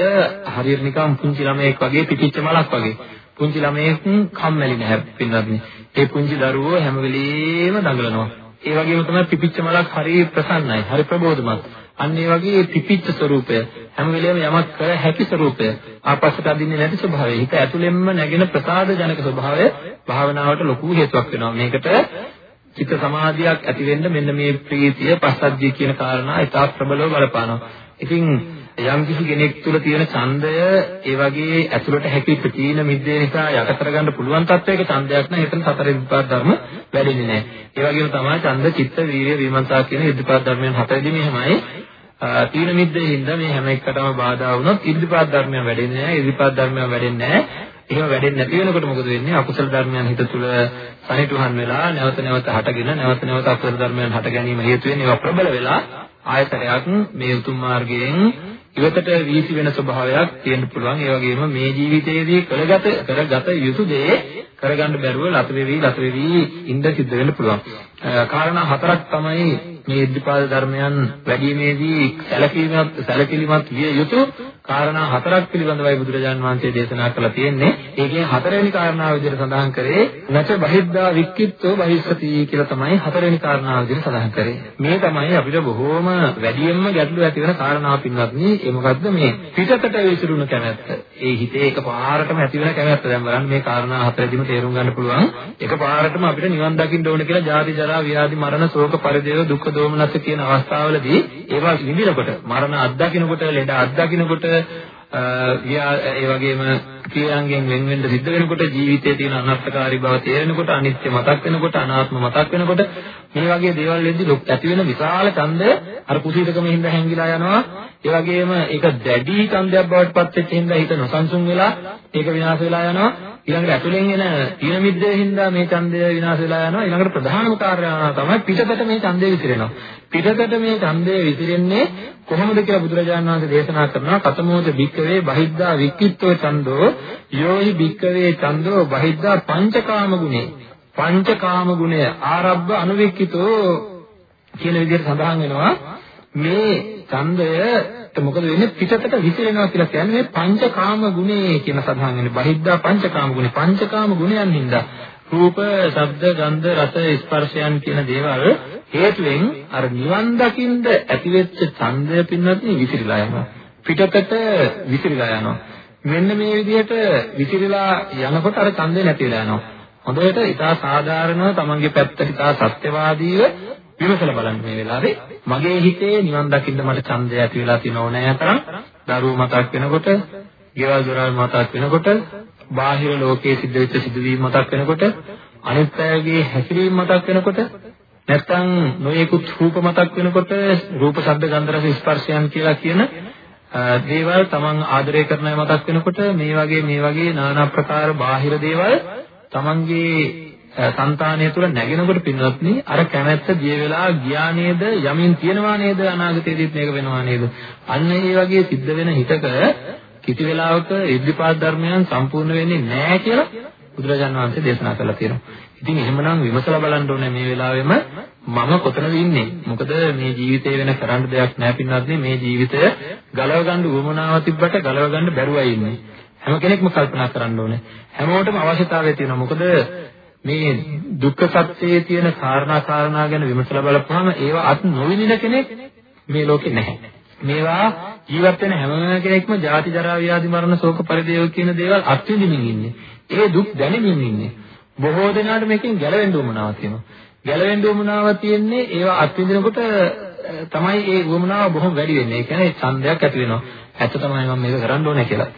හරියට නිකන් පුංචි ළමයෙක් වගේ පිටිච්ච මලක් වගේ. පුංචි ළමයෙක් කම්මැලි නැහැ පින්නත්. ඒ පුංචි දරුවෝ හැම වෙලෙම දඟලනවා. ඒ වගේම තමයි පිපිච්ච මලක් හරි ප්‍රසන්නයි, හරි ප්‍රබෝධමත්. අන්න ඒ වගේ පිපිච්ච ස්වરૂපය හැම වෙලේම යමක් කර හැකි ස්වરૂපය ආපස්සට අදින්නේ නැති ස්වභාවය. හිත ඇතුළෙන්ම නැගෙන ප්‍රසාද ජනක ස්වභාවය භාවනාවට ලොකු හේතුවක් වෙනවා. මේකට චිත්ත සමාධියක් ඇති වෙන්න මෙන්න මේ ප්‍රීතිය පස්සද්ධිය කියන කාරණා ඉතා ප්‍රබලව බලපානවා. ඉතින් යම් කිසි කෙනෙක් තුළ තියෙන ඡන්දය ඒ වගේ ඇතුළට හැකි ප්‍රචීන මිද්දේ නිසා යට කරගන්න පුළුවන් තත්වයක ඡන්දයක් නම් එතන සතර විපාක ධර්ම වැඩෙන්නේ නැහැ. ඒ වගේම තමයි ඡන්ද, චිත්ත, වීර්ය, විමර්ශා කියන ඉද්ධිපාද ධර්මයන් හතරෙදි මෙහෙමයි. තීන මිද්දේ හින්දා මේ හැම එකටම බාධා වුණොත් ඉද්ධිපාද ධර්මයන් වැඩෙන්නේ නැහැ. ඉද්ධිපාද ධර්මයන් වැඩෙන්නේ නැහැ. එහෙම වැඩෙන්නේ නැති වෙනකොට මොකද වෙන්නේ? අකුසල ධර්මයන් හිත තුළ සනිටුහන් වෙලා නැවත නැවත හටගෙන නැවත නැවත අකුසල ධර්මයන් හට ගැනීම හේතු වෙන්නේ ඒවා ප්‍රබල වෙලා ආයතරයක් මේ උතුම් මාර්ගයෙන් ඉවතට වීසි වෙන ස්වභාවයක් තියෙන්න පුළුවන්. ඒ වගේම මේ ජීවිතයේදී කරගත කරගත යුතු දේ කරගන්න බැරුව ලත වෙවි ලත වෙවි ඉඳ සිද්ධ වෙන්න පුළුවන්. කාරණා හතරක් තමයි මේ ඉද්ධිපාද ධර්මයන් වැඩිීමේදී සැලකීමත් සැලකිලිමත් විය යුතු කාරණා හතරක් පිළිබඳවයි බුදුරජාන් වහන්සේ දේශනා කළා තියෙන්නේ. ඒකෙන් හතරවෙනි කාරණාව විදිහට සඳහන් කරේ නැච බහිද්දා වික්කිත්තෝ බහිස්සති කියලා තමයි හතරවෙනි කාරණාව විදිහට සඳහන් කරේ. මේ තමයි අපිට බොහෝම වැඩියෙන්ම ගැටලුව ඇති වෙන කාරණාව පින්වත්නි. ඒ මොකද්ද මේ පිටතට විසිරුණු කැමැත්ත. ඒ හිතේ එකපාරටම ඇති වෙන කැමැත්ත. දැන් බලන්න මේ කාරණා හතරෙදිම තේරුම් ගන්න පුළුවන්. එකපාරටම අපිට නිවන් දකින්න ඕන කියලා ජාති ජරා ව්‍යාධි මරණ ශෝක පරිදේව දුක්ඛ දෝමනස්ස කියන අවස්ථාවලදී ඒවා විඳිනකොට මරණ අත්දකින්නකොට ලෙඩ අත්දකින්නකොට ඒ වගේම ක්‍රියාංගෙන් වෙන වෙන්න සිද්ධ වෙනකොට ජීවිතයේ තියෙන අනර්ථකාරී බව තේරෙනකොට අනිත්‍ය මතක් වෙනකොට අනාත්ම මතක් වෙනකොට මේ වගේ දේවල් වෙද්දී ඇති වෙන විශාල ඡන්දය අර කුසීතකම හින්දා හැංගිලා යනවා. ඒ වගේම ඒක දැඩි ඡන්දයක් බවට පත් වෙච්ච හින්දා හිත නොසන්සුන් වෙලා ඒක විනාශ වෙලා යනවා. ඊළඟට ඇතුලෙන් එන තීන මිද්දේ හින්දා මේ ඡන්දය විනාශ වෙලා යනවා. ඊළඟට ප්‍රධානම කාර්යය තමයි පිටතට මේ ඡන්දය විසිරෙනවා. පිටතට මේ ඡන්දය විසිරෙන්නේ කොහොමද කියලා බුදුරජාණන් වහන්සේ දේශනා කරනවා. කතමෝද භික්කවේ බහිද්දා වික්කිත්තෝ ඡන්தோ යෝහි භික්කවේ ඡන්தோ බහිද්දා පංචකාම ගුණේ. පංචකාම ගුණය ආරබ්බ අනුවික්කිතෝ කියන විදිහට සඳහන් වෙනවා මේ ඡන්දය මොකද වෙන්නේ පිටතට විසිරෙනවා කියලා කියන්නේ පංචකාම ගුණේ කියන සඳහන් වෙන්නේ බහිද්දා පංචකාම ගුණේ පංචකාම ගුණයන් හින්දා රූප, ශබ්ද, ගන්ධ, රස, ස්පර්ශයන් කියන දේවල් හේතුවෙන් අර නිවන් දකින්ද ඇතිවෙච්ච ඡන්දය පින්නත් විසිරීලා යනවා. පිටතට විසිරීලා යනවා. මෙන්න මේ විදිහට විසිරීලා යනකොට අර ඡන්දය නැති වෙලා යනවා. හොඳට ඉතා සාධාරණව තමන්ගේ පැත්තට ඉතා සත්‍යවාදීව විමසලා බලන්න මේ වෙලාවේ. මගේ හිතේ නිවන් දකින්න මට ඡන්දය ඇති වෙලා තියෙනව නෑ තරම්. දරුවෝ මතක් වෙනකොට, ගෙවල් දොරවල් මතක් වෙනකොට, බාහිර ලෝකයේ සිද්ධ වෙච්ච සිදුවීම් මතක් වෙනකොට, අනිත් අයගේ හැසිරීම මතක් වෙනකොට නැත්තම් නොයෙකුත් රූප මතක් වෙනකොට රූප ශබ්ද ගන්ධ රස ස්පර්ශයන් කියලා කියන දේවල් තමන් ආදරය කරන අය මතක් වෙනකොට මේ වගේ මේ වගේ নানা ප්‍රකාර බාහිර දේවල් තමන්ගේ సంతානය තුළ නැගෙනකොට පින්වත්නි අර කැමැත්ත දිය වෙලා ගියා නේද යමින් තියෙනවා නේද අනාගතයේදීත් මේක වෙනවා නේද අන්න ඒ වගේ සිද්ධ වෙන හිතක කිසි වෙලාවක ඉද්ධිපාද ධර්මයන් සම්පූර්ණ වෙන්නේ නැහැ කියලා බුදුරජාණන් වහන්සේ දේශනා කරලා තියෙනවා. ඉතින් එහෙමනම් විමසලා බලන්න ඕනේ මේ වෙලාවෙම මම කොතනද ඉන්නේ? මොකද මේ ජීවිතේ වෙන කරන්න දෙයක් නැහැ පින්වත්නි මේ ජීවිතය ගලව ගන්න උවමනාව තිබ්බට ගලව ගන්න බැරුවයි ඉන්නේ. හැම කෙනෙක්ම කල්පනා කරන්න ඕනේ. හැමෝටම අවශ්‍යතාවය තියෙනවා. මොකද මේ දුක්ඛ සත්‍යයේ තියෙන කාරණා කාරණා ගැන විමසලා බලපුවම ඒවා අත් නොවිඳින කෙනෙක් මේ ලෝකේ නැහැ. මේවා ජීවත් වෙන හැම කෙනෙක්ම ජාති ජරා ව්‍යාධි මරණ ශෝක පරිදේව කියන දේවල් අත්විඳින්න ඉන්නේ. ඒ දුක් දැනෙමින් ඉන්නේ. බොහෝ දෙනාට මේකෙන් ගැලවෙන්න උවමනාවක් තියෙනවා. ගැලවෙන්න උවමනාවක් තියෙන්නේ ඒවා අත්විඳිනකොට තමයි ඒ උවමනාව බොහොම වැඩි වෙන්නේ. ඒ කියන්නේ ඡන්දයක් ඇති වෙනවා. ඇත්ත තමයි මම මේක කරන්න ඕනේ කියලා.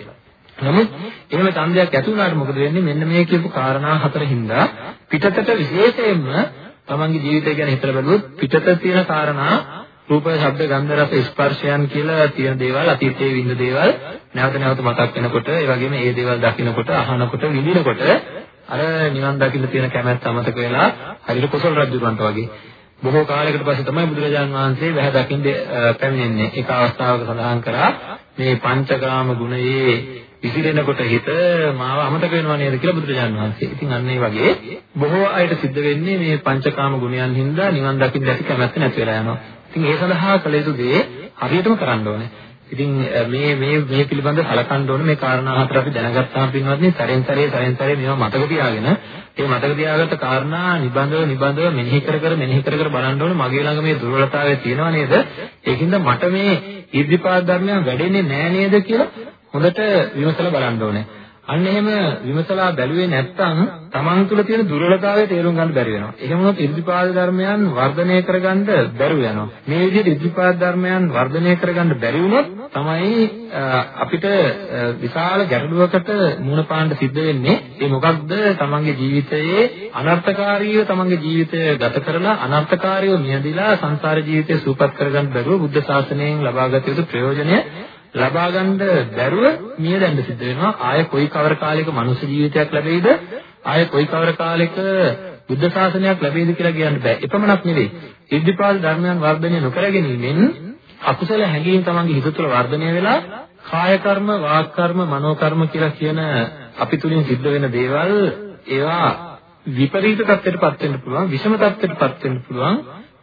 නමුත් එහෙම ඡන්දයක් ඇති වුණාට මොකද වෙන්නේ? මෙන්න මේ කියපු කාරණා හතර හින්දා පිටතට විශේෂයෙන්ම තමන්ගේ ජීවිතය ගැන හිතලා බලුවොත් පිටත තියෙන කාරණා රූප, ශබ්ද, ගන්ධ, රස, ස්පර්ශයන් කියලා තියෙන දේවල් අතීතයේ විඳ දේවල් නැවත නැවත මතක් වෙනකොට ඒ වගේම ඒ දේවල් දකිනකොට, අහනකොට, විඳිනකොට අර නිවන් දකින්න තියෙන කැමැත්ත අමතක වෙලා හරියට කොසල් රජුන්ට වගේ බොහෝ කාලයකට පස්සේ තමයි බුදුරජාන් වහන්සේ වැහ දකින්න පැමිණෙන්නේ. ඒක අවස්ථාවක සඳහන් කරා මේ පංචකාම ගුණයේ විසිරෙනකොට හිත මාව අමතක වෙනවා නේද කියලා බුදුරජාණන් වහන්සේ. ඉතින් අන්න ඒ වගේ බොහෝ අයට සිද්ධ වෙන්නේ මේ පංචකාම ගුණයන් හින්දා නිවන් දකින්න ඇති කැමැත්ත නැති වෙලා යනවා. ඉතින් ඒ සඳහා කළ යුතු දේ හරියටම කරන්න ඕනේ. ඉතින් මේ මේ මේ පිළිබඳ සලකන්න ඕනේ මේ කාරණා හතර අපි දැනගත්තාම පින්වත්නි සැරෙන් සැරේ සැරෙන් සැරේ මේවා මතක තියාගෙන ඒ මතක තියාගත්ත කාරණා නිබඳව නිබඳව මෙනෙහි කර කර මෙනෙහි කර කර බලන්න ඕනේ මගේ ළඟ මේ දුර්වලතාවය තියෙනව නේද ඒකින්ද මට මේ ඉර්ධිපාද ධර්මයන් වැඩෙන්නේ නෑ නේද කියලා හොඳට විමසලා බලන්න ඕනේ. අන්න එහෙම විමසලා බැලුවේ නැත්නම් තමන් තුළ තියෙන දුර්වලතාවය තේරුම් ගන්න බැරි වෙනවා. එහෙම වුණොත් ඉර්ධිපාද ධර්මයන් වර්ධනය කරගන්න බැරුව යනවා. මේ විදිහට ඉර්ධිපාද ධර්මයන් වර්ධනය කරගන්න බැරි වුණොත් තමයි අපිට විශාල ගැටලුවකට මුහුණ පාන්න සිද්ධ වෙන්නේ. ඒ මොකක්ද? තමන්ගේ ජීවිතයේ අනර්ථකාරීව තමන්ගේ ජීවිතය ගත කරලා අනර්ථකාරීව මියදිලා සංසාර ජීවිතය සූපත් කරගන්න බැරුව බුද්ධ ශාසනයෙන් ලබාගත යුතු ප්‍රයෝජනය ලබා ගන්න බැරුව මිය දැන්න සිද්ධ වෙනවා. ආය කොයි කවර කාලයක මනුෂ්‍ය ජීවිතයක් ලැබෙයිද? ආය කොයි කවර කාලයක බුද්ධ ශාසනයක් ලැබෙයිද කියලා කියන්න බෑ. එපමණක් නෙවෙයි. ඉද්ධිපාද ධර්මයන් වර්ධනය නොකර ගැනීමෙන් අකුසල හැඟීම් තමන්ගේ හිත තුළ වර්ධනය වෙලා කාය කර්ම වාක් කර්ම මනෝ කර්ම කියලා කියන අපි තුලින් සිද්ධ වෙන දේවල් ඒවා විපරීත තත්ත්වයකටපත් වෙන්න පුළුවන් විෂම තත්ත්වයකටපත් වෙන්න පුළුවන්.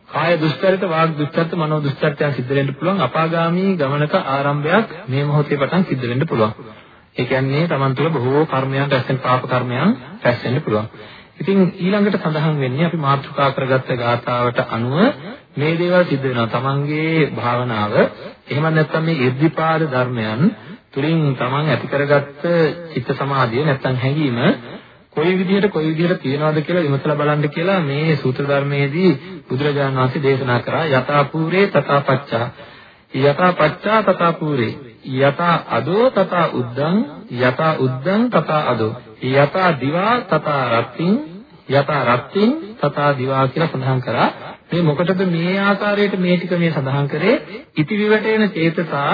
කාය දුස්චරිත වාග් දුස්චරිත මනෝ දුස්චරිතයන් සිද්ධ වෙන්න පුළුවන් අපාගාමී ගමනක ආරම්භයක් මේ මොහොතේ පටන් සිද්ධ වෙන්න පුළුවන්. ඒ කියන්නේ Taman තුල බොහෝ කර්මයන් රැස් වෙන පාප කර්මයන් රැස් වෙන්න පුළුවන්. ඉතින් ඊළඟට සඳහන් වෙන්නේ අපි මාතෘකා කරගත්ත ගාථාවට අනුව මේ දේවල් සිද්ධ වෙනවා. Tamanගේ භාවනාව එහෙම නැත්නම් මේ ඉර්ධිපාද ධර්මයන් තුලින් Taman ඇති කරගත්ත චිත්ත සමාධිය නැත්නම් හැඟීම කොයි විදිහට කොයි විදිහට තියනවද කියලා විමසලා බලන්න කියලා මේ සූත්‍ර ධර්මයේදී බුදුරජාණන් වහන්සේ දේශනා කරා. යථාපූරේ තථාපච්චා යථාපච්චා තථාපූරේ යථා අදෝ තථා උද්දං. යථා උද්දං තථා අදෝ. යථා දිවා තථා රත්තිං. යථා රත්තිං තථා දිවා කියලා සඳහන් කරා. මේ මොකටද මේ ආකාරයට මේ ටික මේ සඳහන් කරේ? ඉති විවටේන චේතසා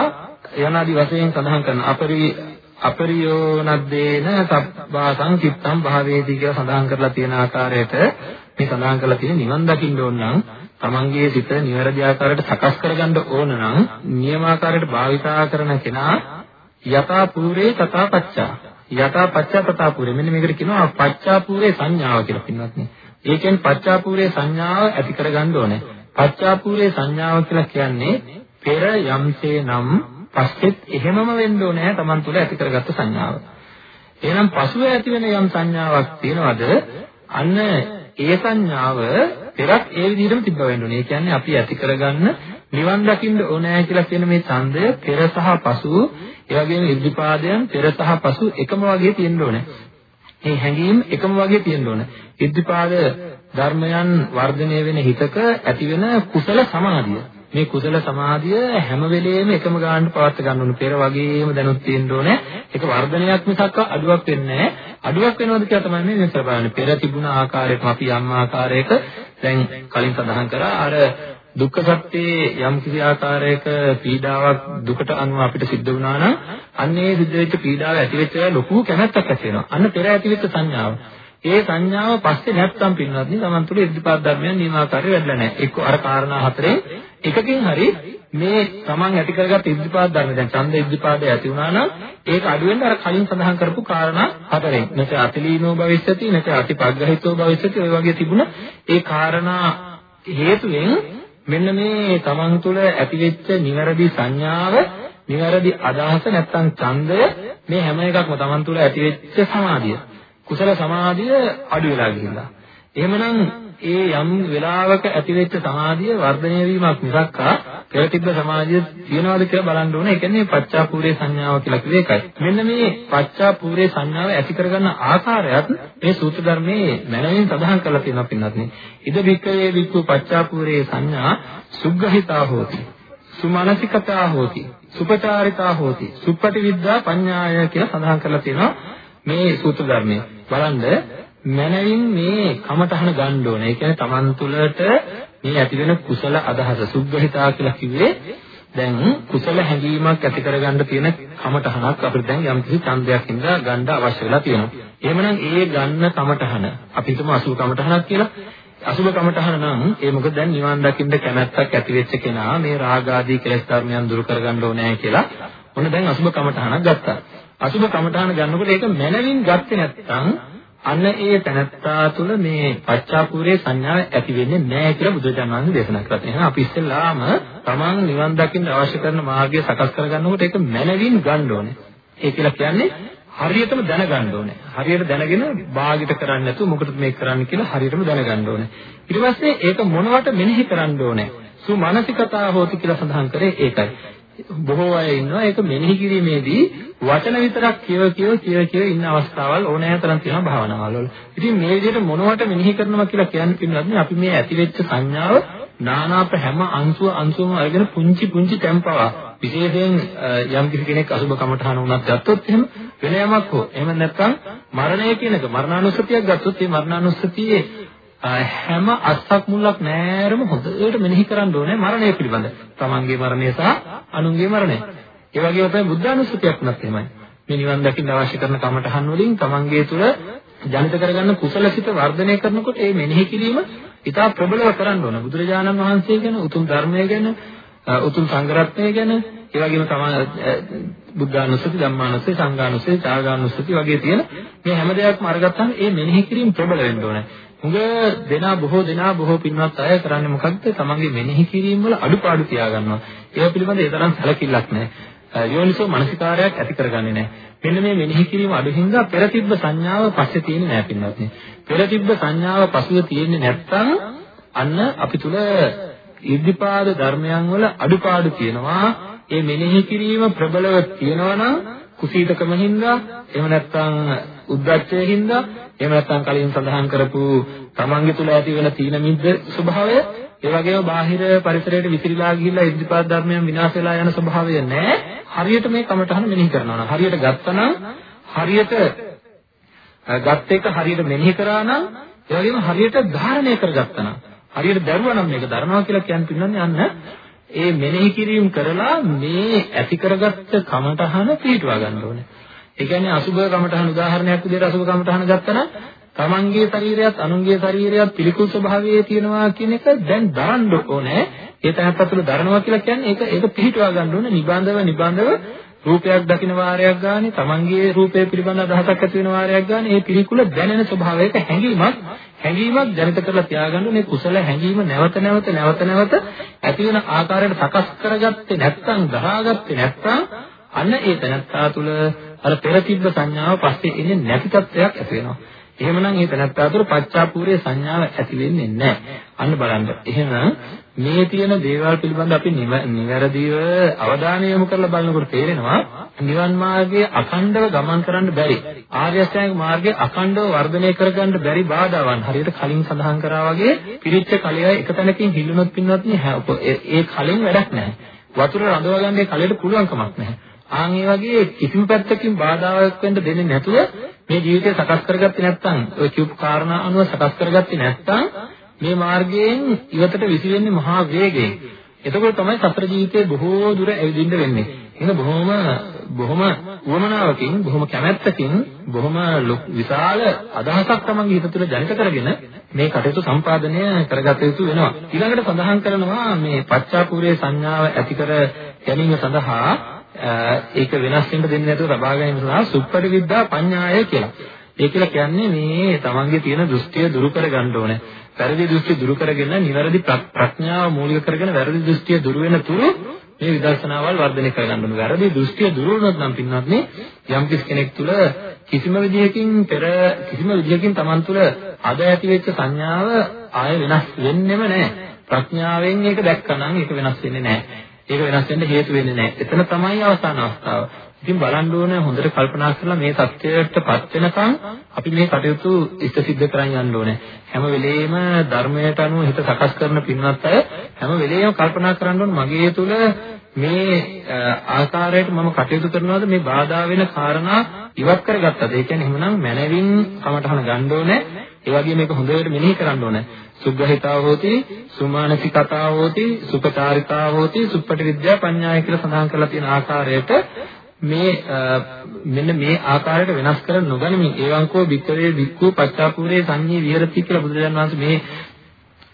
යනාදි වශයෙන් සඳහන් කරන අපරි අපරියෝනද්දේන සබ්බා සංකිට්තම් භාවේති කියලා සඳහන් කරලා තියෙන ආකාරයට මේ සඳහන් කරලා තියෙන නිවන් දකින්න ඕන නම් තමන්ගේ සිත නිවැරදි ආකාරයට සකස් කරගන්න ඕන නම් නියමාකාරයට භාවිතා කරන කෙනා යථා පූරේ තථා පච්චා යථා පච්චා තථා පූරේ මෙන්න මේකට කියනවා පච්චා පූරේ සංඥාව කියලා පින්වත්නි. ඒ කියන්නේ පච්චා පූරේ සංඥාව ඇති කරගන්න ඕනේ. පච්චා පූරේ සංඥාව කියලා කියන්නේ පෙර යම්සේ නම් පස්සෙත් එහෙමම වෙන්න ඕනේ Taman තුල ඇති කරගත්ත සංඥාව. එහෙනම් පසුව ඇති වෙන යම් සංඥාවක් තියෙනවද? අන්න ඒ සංඥාව පෙරත් ඒ විදිහටම තිබ්බ වෙන්න ඕනේ. ඒ කියන්නේ අපි ඇති කරගන්න නිවන් දකින්න ඕනෑ කියලා කියන මේ ඡන්දය පෙර සහ පසු ඒ වගේම ඉද්ධිපාදයන් පෙර සහ පසු එකම වගේ තියෙන්න ඕනේ. මේ හැඟීම් එකම වගේ තියෙන්න ඕනේ. ඉද්ධිපාද ධර්මයන් වර්ධනය වෙන හිතක ඇති වෙන කුසල සමාධිය. මේ කුසල සමාධිය හැම වෙලෙම එකම ගානට පවත් ගන්න ඕනේ. පෙර වගේම දැනුත් තියෙන්න ඕනේ. ඒක වර්ධනයක් මිසක් අඩුවක් වෙන්නේ නැහැ. අඩුවක් වෙනවද කියලා තමයි මේ විස්තර බලන්නේ. පෙර තිබුණ ආකාරයටම අපි යම් ආකාරයක දැන් කලින් සඳහන් කරා අර දුක්ඛ සත්‍යයේ යම් කිසි ආකාරයක පීඩාවක් දුකට අනුව අපිට සිද්ධ වුණා නම් අන්නේ සිද්ධ වෙච්ච පීඩාව ඇති වෙච්ච ලොකු කැමැත්තක් ඇති වෙනවා. අන්න පෙර ඇති වෙච්ච සංඥාව. ඒ සංඥාව පස්සේ නැත්තම් පින්වත්නි Taman තුල ඉද්ධිපාද ධර්මයන් නිමාකාරය වැඩිලා නැහැ. එක්ක අර කාරණා හතරෙන් එකකින් හරි මේ Taman ඇති කරගත්ත ඉද්ධිපාද ධර්ම දැන් ඡන්ද ඉද්ධිපාදය ඇති වුණා නම් ඒක අඩු වෙන්න අර කලින් සඳහන් කරපු කාරණා හතරෙන් නැත අතිලීනෝ භවිෂ්‍යති නැත අතිපග්ගහිතෝ භවිෂ්‍යති ඔය වගේ තිබුණ ඒ කාරණා හේතුවෙන් මෙන්න මේ Taman තුල ඇතිවෙච්ච නිවැරදි සංඥාව නිවැරදි අදහස නැත්තම් ඡන්දය මේ හැම එකක්ම Taman තුල ඇතිවෙච්ච සමාධිය. කුසල සමාධිය අඩු වෙලා ගිහිල්ලා. එහෙමනම් ඒ යම් වෙලාවක ඇතිවෙච්ච සමාධිය වර්ධනය වීමක් මිසක් පෙර තිබ්බ සමාධිය තියනවාද කියලා බලන්න ඕනේ. ඒ කියන්නේ පච්චාපූර්ේ සංඥාව කියලා කිව්වේ ඒකයි. මෙන්න මේ පච්චාපූර්ේ සංඥාව ඇති කරගන්න ආකාරයත් මේ සූත්‍ර ධර්මයේ මනමින් සඳහන් කරලා තියෙනවා පින්නත් නේ. ඉද වික්‍රේ වික්ඛු පච්චාපූර්ේ සංඥා සුග්ගහිතා හෝති. සුමනසිකතා හෝති. සුපචාරිතා හෝති. සුප්පටි විද්‍යා පඤ්ඤාය කියලා සඳහන් කරලා තියෙනවා මේ සූත්‍ර ධර්මයේ. බලන්න මනවින් මේ කමතහන ගන්න ඕනේ. ඒ කියන්නේ Taman තුලට මේ ඇති වෙන කුසල අදහස සුද්ධහිතා කියලා කිව්වේ දැන් කුසල හැඟීමක් ඇති කරගන්න තියෙන කමතහනක් අපිට දැන් යම් කිසි ඡන්දයක් ඉඳලා ගන්න අවශ්‍ය වෙලා තියෙනවා. එහෙමනම් ඒ ගන්න කමතහන අපි හිතමු අසුභ කමතහනක් කියලා. අසුභ කමතහන නම් ඒ මොකද දැන් නිවන් දකින්න කැමැත්තක් ඇති වෙච්ච කෙනා මේ රාග ආදී කෙලෙස් ධර්මයන් දුරු කරගන්න ඕනේ කියලා ඔන්න දැන් අසුභ කමතහනක් ගත්තා. අසුභ කමතහන ගන්නකොට ඒක මනවින් ගත්තේ නැත්නම් අන්න ඒ තනත්තා තුළ මේ පච්චාපූර්ේ සංඥාව ඇති වෙන්නේ නැහැ කියලා බුදුරජාණන් වහන්සේ දේශනා කරා. එහෙනම් අපි ඉස්සෙල්ලාම තමන් නිවන් දකින්න අවශ්‍ය කරන මාර්ගය සකස් කරගන්නකොට ඒක මනවින් ගන්න ඕනේ. ඒ කියලා කියන්නේ හරියටම දැනගන්න ඕනේ. හරියට දැනගෙන භාගිත කරන්නේ නැතුව මොකටද මේක කරන්නේ කියලා හරියටම දැනගන්න ඕනේ. ඊට පස්සේ ඒක මොනවට මෙනෙහි කරන්න ඕනේ. සු මානසිකතා හොති කියලා සඳහන් කරේ ඒකයි. බොහෝ අය ඉන්නවා ඒක මෙනෙහි කිරීමේදී වචන විතරක් කියව කියව කියව කියව ඉන්න අවස්ථාවල් ඕනෑ තරම් තියෙනවා භාවනාවල් වල. ඉතින් මේ විදිහට මොනවට මෙනෙහි කරනවා කියලා කියන්නේ පින්නත් අපි මේ ඇතිවෙච්ච සංඥාව නානාප හැම අංශුව අංශුවම අරගෙන පුංචි පුංචි තැම්පවා විශේෂයෙන් යම් කිසි කෙනෙක් අසුබ කමඨහන වුණත් ගත්තොත් එහෙම වෙන යමක් හෝ එහෙම නැත්නම් මරණය කියනක මරණානුස්සතියක් ගත්තොත් මේ මරණානුස්සතියේ හැම අස්සක් මුල්ලක් නෑරම හොඳට මෙනෙහි කරන්න ඕනේ මරණය පිළිබඳ. තමන්ගේ මරණය සහ අනුන්ගේ මරණය. ඒ වගේම තමයි බුද්ධානුස්සතියක් උනත් එහෙමයි. මේ නිවන් දකින්න අවශ්‍ය කරන කමඨහන් වලින් තමන්ගේ තුල ජනිත කරගන්න කුසලසිත වර්ධනය කරනකොට මේ මෙනෙහි කිරීම ඉතා ප්‍රබලව කරන්න ඕන. බුදුරජාණන් වහන්සේ ගැන, උතුම් ධර්මය ගැන, උතුම් සංඝරත්නය ගැන, ඒ වගේම තමයි බුද්ධානුස්සති, ධම්මානුස්සති, සංඝානුස්සති, ත්‍යාගානුස්සති වගේ තියෙන මේ හැම දෙයක්ම අරගත්තාම මේ මෙනෙහි කිරීම ප්‍රබල වෙන්න ඕනේ. හුඟ දෙනා බොහෝ දෙනා බොහෝ පින්වත් අය කරන්නේ මොකක්ද? තමන්ගේ මෙනෙහි කිරීම වල අඩුපාඩු තියාගන්නවා. ඒවා පිළිබඳ ඒ තරම් සැලකිල්ලක් නැහැ. යෝනිසෝ මනසිකාරයක් ඇති කරගන්නේ නැහැ. මෙන්න මේ මෙනෙහි කිරීම අඩු හින්දා පෙර තිබ්බ සංඥාව පස්සේ තියෙන්නේ නැහැ පින්වත්. පෙර තිබ්බ සංඥාව පසුව තියෙන්නේ නැත්නම් අන්න අපි තුල ඉර්ධිපාද ධර්මයන් වල අඩුපාඩු තියෙනවා. ඒ මෙනෙහි කිරීම ප්‍රබලව තියෙනවා නම් කුසීතකම හින්දා එහෙම නැත්නම් උද්දච්චය හින්දා එහෙම නැත්නම් කලින් සඳහන් කරපු තමන්ගේ තුල ඇති වෙන තීන මිද්ද ස්වභාවය ඒ වගේම බාහිර පරිසරයට විසිරීලා ගිහිල්ලා ඉද්ධිපාද ධර්මයන් විනාශ වෙලා යන ස්වභාවය නැහැ හරියට මේ කමටහන මෙනෙහි කරනවා නම් හරියට ගත්තනම් හරියට ගත් එක හරියට මෙනෙහි කරා නම් ඒ වගේම හරියට ධාරණය කරගත්තා නම් හරියට දරුවා නම් මේක දරනවා කියලා කියන්නේ පින්නන්නේ අන්න ඒ මෙනෙහි කිරීම කරලා මේ ඇති කරගත්ත කමටහන පිටවා ගන්න ඕනේ ඒ කියන්නේ අසුභ කමඨහන උදාහරණයක් විදිහට අසුභ කමඨහන ගත්තා තමන්ගේ ශරීරයත් අනුන්ගේ ශරීරයත් පිළිකුල් ස්වභාවයේ තියෙනවා කියන එක දැන් දරන්න ඕනේ. ඒ තැනත් අතුල දරනවා කියලා කියන්නේ ඒක ඒක පිළිටවා ගන්න ඕනේ නිබඳව නිබඳව රූපයක් දකින වාරයක් ගානේ තමන්ගේ රූපය පිළිබඳ අදහසක් ඇති වෙන වාරයක් ගානේ මේ පිළිකුල දැනෙන ස්වභාවයක හැඟීමක් හැඟීමක් ජනිත කරලා තියාගන්න මේ කුසල හැඟීම නැවත නැවත නැවත නැවත ඇති වෙන ආකාරයට සකස් කරගත්තේ නැත්නම් දරාගත්තේ නැත්නම් අන්න ඒ තනත්තා තුළ අර පෙර තිබ්බ සංඥාව පස්සේ එන්නේ නැති තත්වයක් ඇති වෙනවා. එහෙමනම් මේ තනත්තා තුළ පච්චාපූර්ය සංඥාව ඇති වෙන්නේ නැහැ. අන්න බලන්න. එහෙනම් මේ තියෙන දේවල් පිළිබඳ අපි නිවැරදිව අවධානය යොමු කරලා බලනකොට තේරෙනවා නිවන් මාර්ගයේ අඛණ්ඩව ගමන් කරන්න බැරි. ආර්ය අෂ්ටාංගික මාර්ගයේ අඛණ්ඩව වර්ධනය කරගන්න බැරි බාධාවන්. හරියට කලින් සඳහන් කරා වගේ පිරිච්ච කලයයි එක තැනකින් හිල්ලුනොත් පින්නත් ඒ කලින් වැඩක් නැහැ. වතුර රඳවා ගන්න ඒ කලයට පුළුවන් කමක් නැහැ. ආන් ඒ වගේ කිසිම පැත්තකින් බාධාවක් වෙන්න දෙන්නේ නැතුව මේ ජීවිතය සකස් කරගත්තේ නැත්නම් ඔය කියපු කාරණා අනුව සකස් කරගත්තේ නැත්නම් මේ මාර්ගයෙන් ඉවතට විසිරෙන්නේ මහා වේගයෙන්. එතකොට තමයි සතර ජීවිතේ බොහෝ දුර ඇවිදින්න වෙන්නේ. එහෙනම් බොහොම බොහොම උවමනාවකින් බොහොම කැමැත්තකින් බොහොම විශාල අදහසක් තමන්ගේ හිත තුළ ජනිත කරගෙන මේ කටයුතු සම්පාදනය කරගත යුතු වෙනවා. ඊළඟට සඳහන් කරනවා මේ පච්චාපූර්ය සංඥාව ඇති කර ගැනීම සඳහා ඒක වෙනස් වෙන්න දෙන්නේ නැතුව තබා ගැනීම සඳහා සුප්පටි විද්‍යා පඤ්ඤාය කියලා. ඒ කියලා කියන්නේ මේ තමන්ගේ තියෙන දෘෂ්ටිය දුරු කරගන්න ඕනේ. වැරදි දෘෂ්ටි දුරු කරගෙන නිවැරදි ප්‍රඥාව මූලික කරගෙන වැරදි දෘෂ්ටිය දුරු වෙන තුරු මේ විදර්ශනාවල් වර්ධනය කරගන්න ඕනේ. වැරදි දෘෂ්ටිය දුරු වුණොත් නම් පින්වත් මේ යම් කෙනෙක් තුළ කිසිම විදිහකින් පෙර කිසිම විදිහකින් Taman තුළ අද ඇති වෙච්ච සංඥාව ආය වෙනස් වෙන්නෙම නැහැ. ප්‍රඥාවෙන් ඒක දැක්කනම් ඒක වෙනස් වෙන්නේ නැහැ. ඒක වෙනස් වෙන්න හේතු වෙන්නේ නැහැ. එතන තමයි අවසාන අවස්ථාව. ඉතින් බලන්න ඕනේ හොඳට කල්පනා කරලා මේ தත්වයටපත් වෙනකන් අපි මේ කටයුතු ඉෂ්ට සිද්ධ කරන් යන්න ඕනේ. හැම වෙලෙම ධර්මයට අනුව හිත සකස් කරන පින්වත් අය හැම වෙලෙම කල්පනා කරන්න ඕනේ මගේ තුල මේ ආකාරයට මම කටයුතු කරනවාද මේ බාධා වෙන කාරණා ඉවත් කරගත්තද? ඒ කියන්නේ එහෙමනම් මනවින් කමටහන ගන්න ඕනේ. ඒ වගේම මේක හොඳට මෙනෙහි කරන්න ඕනේ. සුග්ගහිතාව හෝති, සුමානසිකතාව හෝති, සුපචාරිතාව හෝති, සුප්පටි විද්‍යා පඤ්ඤාය කියලා සඳහන් කරලා තියෙන ආකාරයට මේ මෙන්න මේ ආකාරයට වෙනස් කර නොගනිමින් ඒවංකෝ වික්කවේ වික්ඛු පච්චාපූරේ සංඤී විහෙරති කියලා බුදුරජාණන් වහන්සේ මේ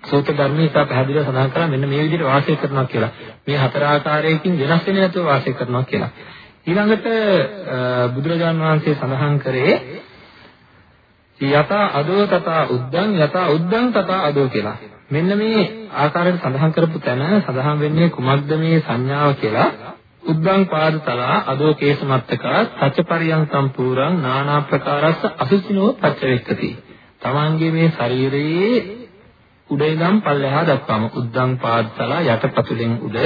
සූත්‍ර ධර්මයේ ඉතා පැහැදිලිව සඳහන් කරා මෙන්න මේ විදිහට වාසය කරනවා කියලා. මේ හතර ආකාරයකින් වෙනස් වෙන්නේ නැතුව වාසය කරනවා කියලා. ඊළඟට බුදුරජාණන් වහන්සේ සඳහන් කරේ යතා අදෝ තතා උද්දං යතා උද්දං තතා අදෝ කියලා. මෙන්න මේ ආකාරයට සඳහන් කරපු තැන සඳහන් වෙන්නේ කුමක්ද මේ සංඥාව කියලා උද්දං පාදතලා අදෝ කේසමත්තකා සච්චපරියං සම්පූර්ණං නානා ප්‍රකාරස්ස අසුචිනෝ පච්චවෙක්කති. තමන්ගේ මේ ශරීරයේ උඩ ඉඳන් පල්ලෙහා දක්වාම උද්දං පාදතලා යටපතුලෙන් උඩ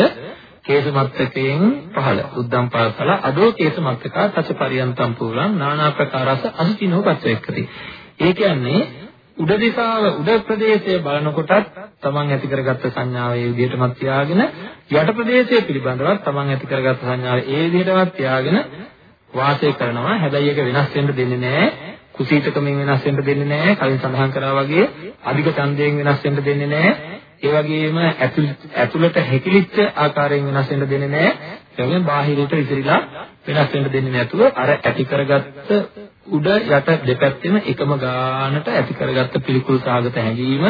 කේසමත්තකයෙන් පහළ උද්දම් පාසල අදෝ කේසමත්තකා සච්චපරියන්තම් පුරං නානා ප්‍රකාරස අසුචිනෝ පච්චවෙක්කති ඒ කියන්නේ උඩ දිශාව උඩ ප්‍රදේශය බලනකොටත් තමන් ඇති කරගත්ත සංඥාව ඒ විදිහටම තියාගෙන යට ප්‍රදේශය පිළිබඳව තමන් ඇති කරගත්ත සංඥාව ඒ විදිහටම තියාගෙන වාසය කරනවා. හැබැයි ඒක වෙනස් වෙන්න දෙන්නේ නැහැ. කුසීතකමින් වෙනස් වෙන්න දෙන්නේ නැහැ. කලින් සඳහන් කරා වගේ අධික ඡන්දයෙන් වෙනස් වෙන්න දෙන්නේ නැහැ. ඒ වගේම ඇතුළට හැකිලිච්ච ආකාරයෙන් වෙනස් වෙන්න දෙන්නේ නැහැ. ඒ වගේම බාහිරයට විසිරීලා වෙනස් වෙන්න දෙන්නේ නැතුව අර ඇති කරගත්ත උඩ යට දෙපැත්තෙම එකම ගානට ඇති කරගත්ත පිළිකුල් සාගත හැඟීම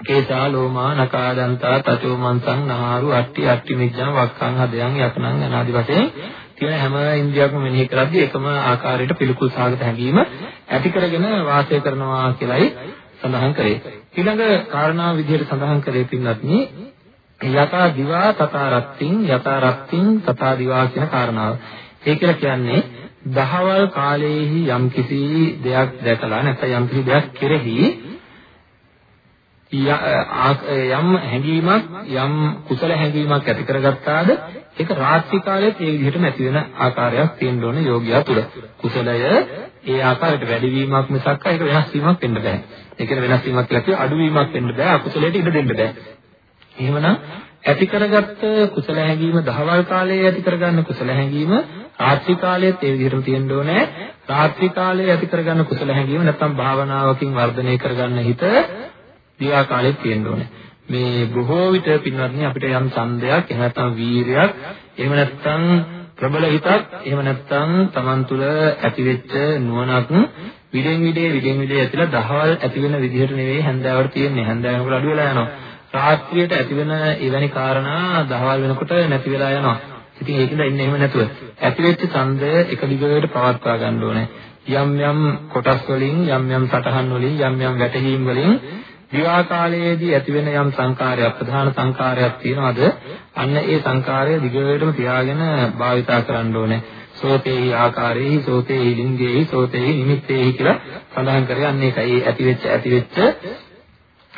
කේසා ලෝමා නකාදන්තා තචෝ මන්සං නහාරු අට්ටි අට්ටි මිජ්ජං වක්ඛං හදයන් යකනං අනාදි වශයෙන් තියෙන හැම ඉන්ද්‍රියක්ම මෙනෙහි කරද්දී එකම ආකාරයට පිළිකුල් සාගත හැඟීම ඇති කරගෙන වාසය කරනවා කියලයි සඳහන් කරේ. ඊළඟ කාරණා විදිහට සඳහන් කරේ පින්වත්නි යතා දිවා තථා රත්තිං යතා රත්තිං තථා දිවා කියන කාරණාව. ඒ කියලා කියන්නේ දහවල් කාලයේහි යම්කිසි දෙයක් දැකලා නැත්නම් යම්කිසි දෙයක් කෙරෙහි යම් හැඟීමක් යම් කුසල හැඟීමක් ඇති කරගත්තාද ඒක රාත්‍රී කාලයේත් ඒ විදිහටම ඇති වෙන ආකාරයක් තියෙන්න ඕන යෝගියා තුළ කුසලය ඒ ආකාරයට වැඩිවීමක් මිසක් ඒක වෙනස් වීමක් වෙන්න බෑ. ඒ කියන්නේ වෙනස් වීමක් කියලා කිය අඩුවීමක් වෙන්න බෑ අකුසලයට ඉඩ දෙන්න බෑ. එහෙමනම් ඇති කරගත්ත කුසල හැඟීම දහවල් කාලයේ ඇති කරගන්න කුසල හැඟීම රාත්‍රී කාලයේත් ඒ විදිහටම තියෙන්න ඕනේ. රාත්‍රී කාලයේ ඇති කරගන්න කුසල හැඟීම නැත්නම් භාවනාවකින් වර්ධනය කරගන්න හිත දිවා කාලෙත් තියෙන්න ඕනේ. මේ බොහෝ විට පින්වත්නි අපිට යම් ඡන්දයක් එහෙම නැත්නම් වීරයක් එහෙම නැත්නම් ප්‍රබල හිතක් එහෙම නැත්නම් Taman තුල ඇතිවෙච්ච නුවණක් විදෙන් විදේ විදෙන් විදේ ඇතිලා දහවල් ඇති වෙන විදිහට නෙවෙයි හැන්දෑවට තියෙන්නේ හැන්දෑවකට අඩු වෙලා යනවා රාත්‍රියට ඇතිවෙන එවැනි කාරණා දහවල් වෙනකොට නැති වෙලා යනවා ඉතින් ඒකද ඉන්නේ එහෙම නැතුව ඇතිවෙච්ච ඡන්දය එක දිගට පවත්වා ගන්න ඕනේ. යම් යම් කොටස් වලින් යම් යම් සටහන් වලින් යම් යම් වැටහීම් වලින් විවාහ කාලයේදී ඇතිවෙන යම් සංකාරයක් ප්‍රධාන සංකාරයක් තියෙනවද? අන්න ඒ සංකාරය දිගටම තියාගෙන භාවිතා කරන්න ඕනේ. සෝතේහි ආකාරේහි සෝතේහි ලිංගේහි සෝතේහි නිමිත්තේහි කියලා සඳහන් කරන්නේ අන්න ඒකයි ඇතිවෙච්ච ඇතිවෙච්ච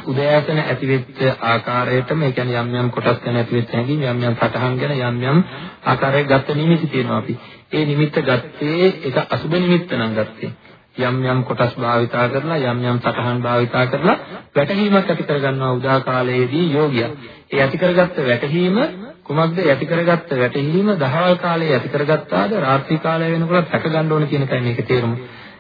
උදෑසන ඇතිවෙච්ච ආකාරයටම ඒ කියන්නේ යම් යම් කොටස් ගැන ඇතිවෙච්ච හැඟීම් යම් යම් සටහන් ගැන යම් යම් ආකාරයක ගත්ත නිමිති තියෙනවා අපි. ඒ නිමිත්ත ගත්තේ ඒක අසුබ නිමිත්ත නම් ගත්තේ. යම් යම් කොටස් භාවිතා කරලා යම් යම් සටහන් භාවිතා කරලා වැටහීමක් ඇති කරගන්නවා උදා කාලයේදී යෝගියා. ඒ ඇති කරගත්ත වැටහීම කුමක්ද ඇති කරගත්ත වැටහීම දහවල් කාලයේ ඇති කරගත්තාද රාත්‍රී කාලය වෙනකොට රැක ගන්න ඕන කියන එකයි මේකේ තේරුම.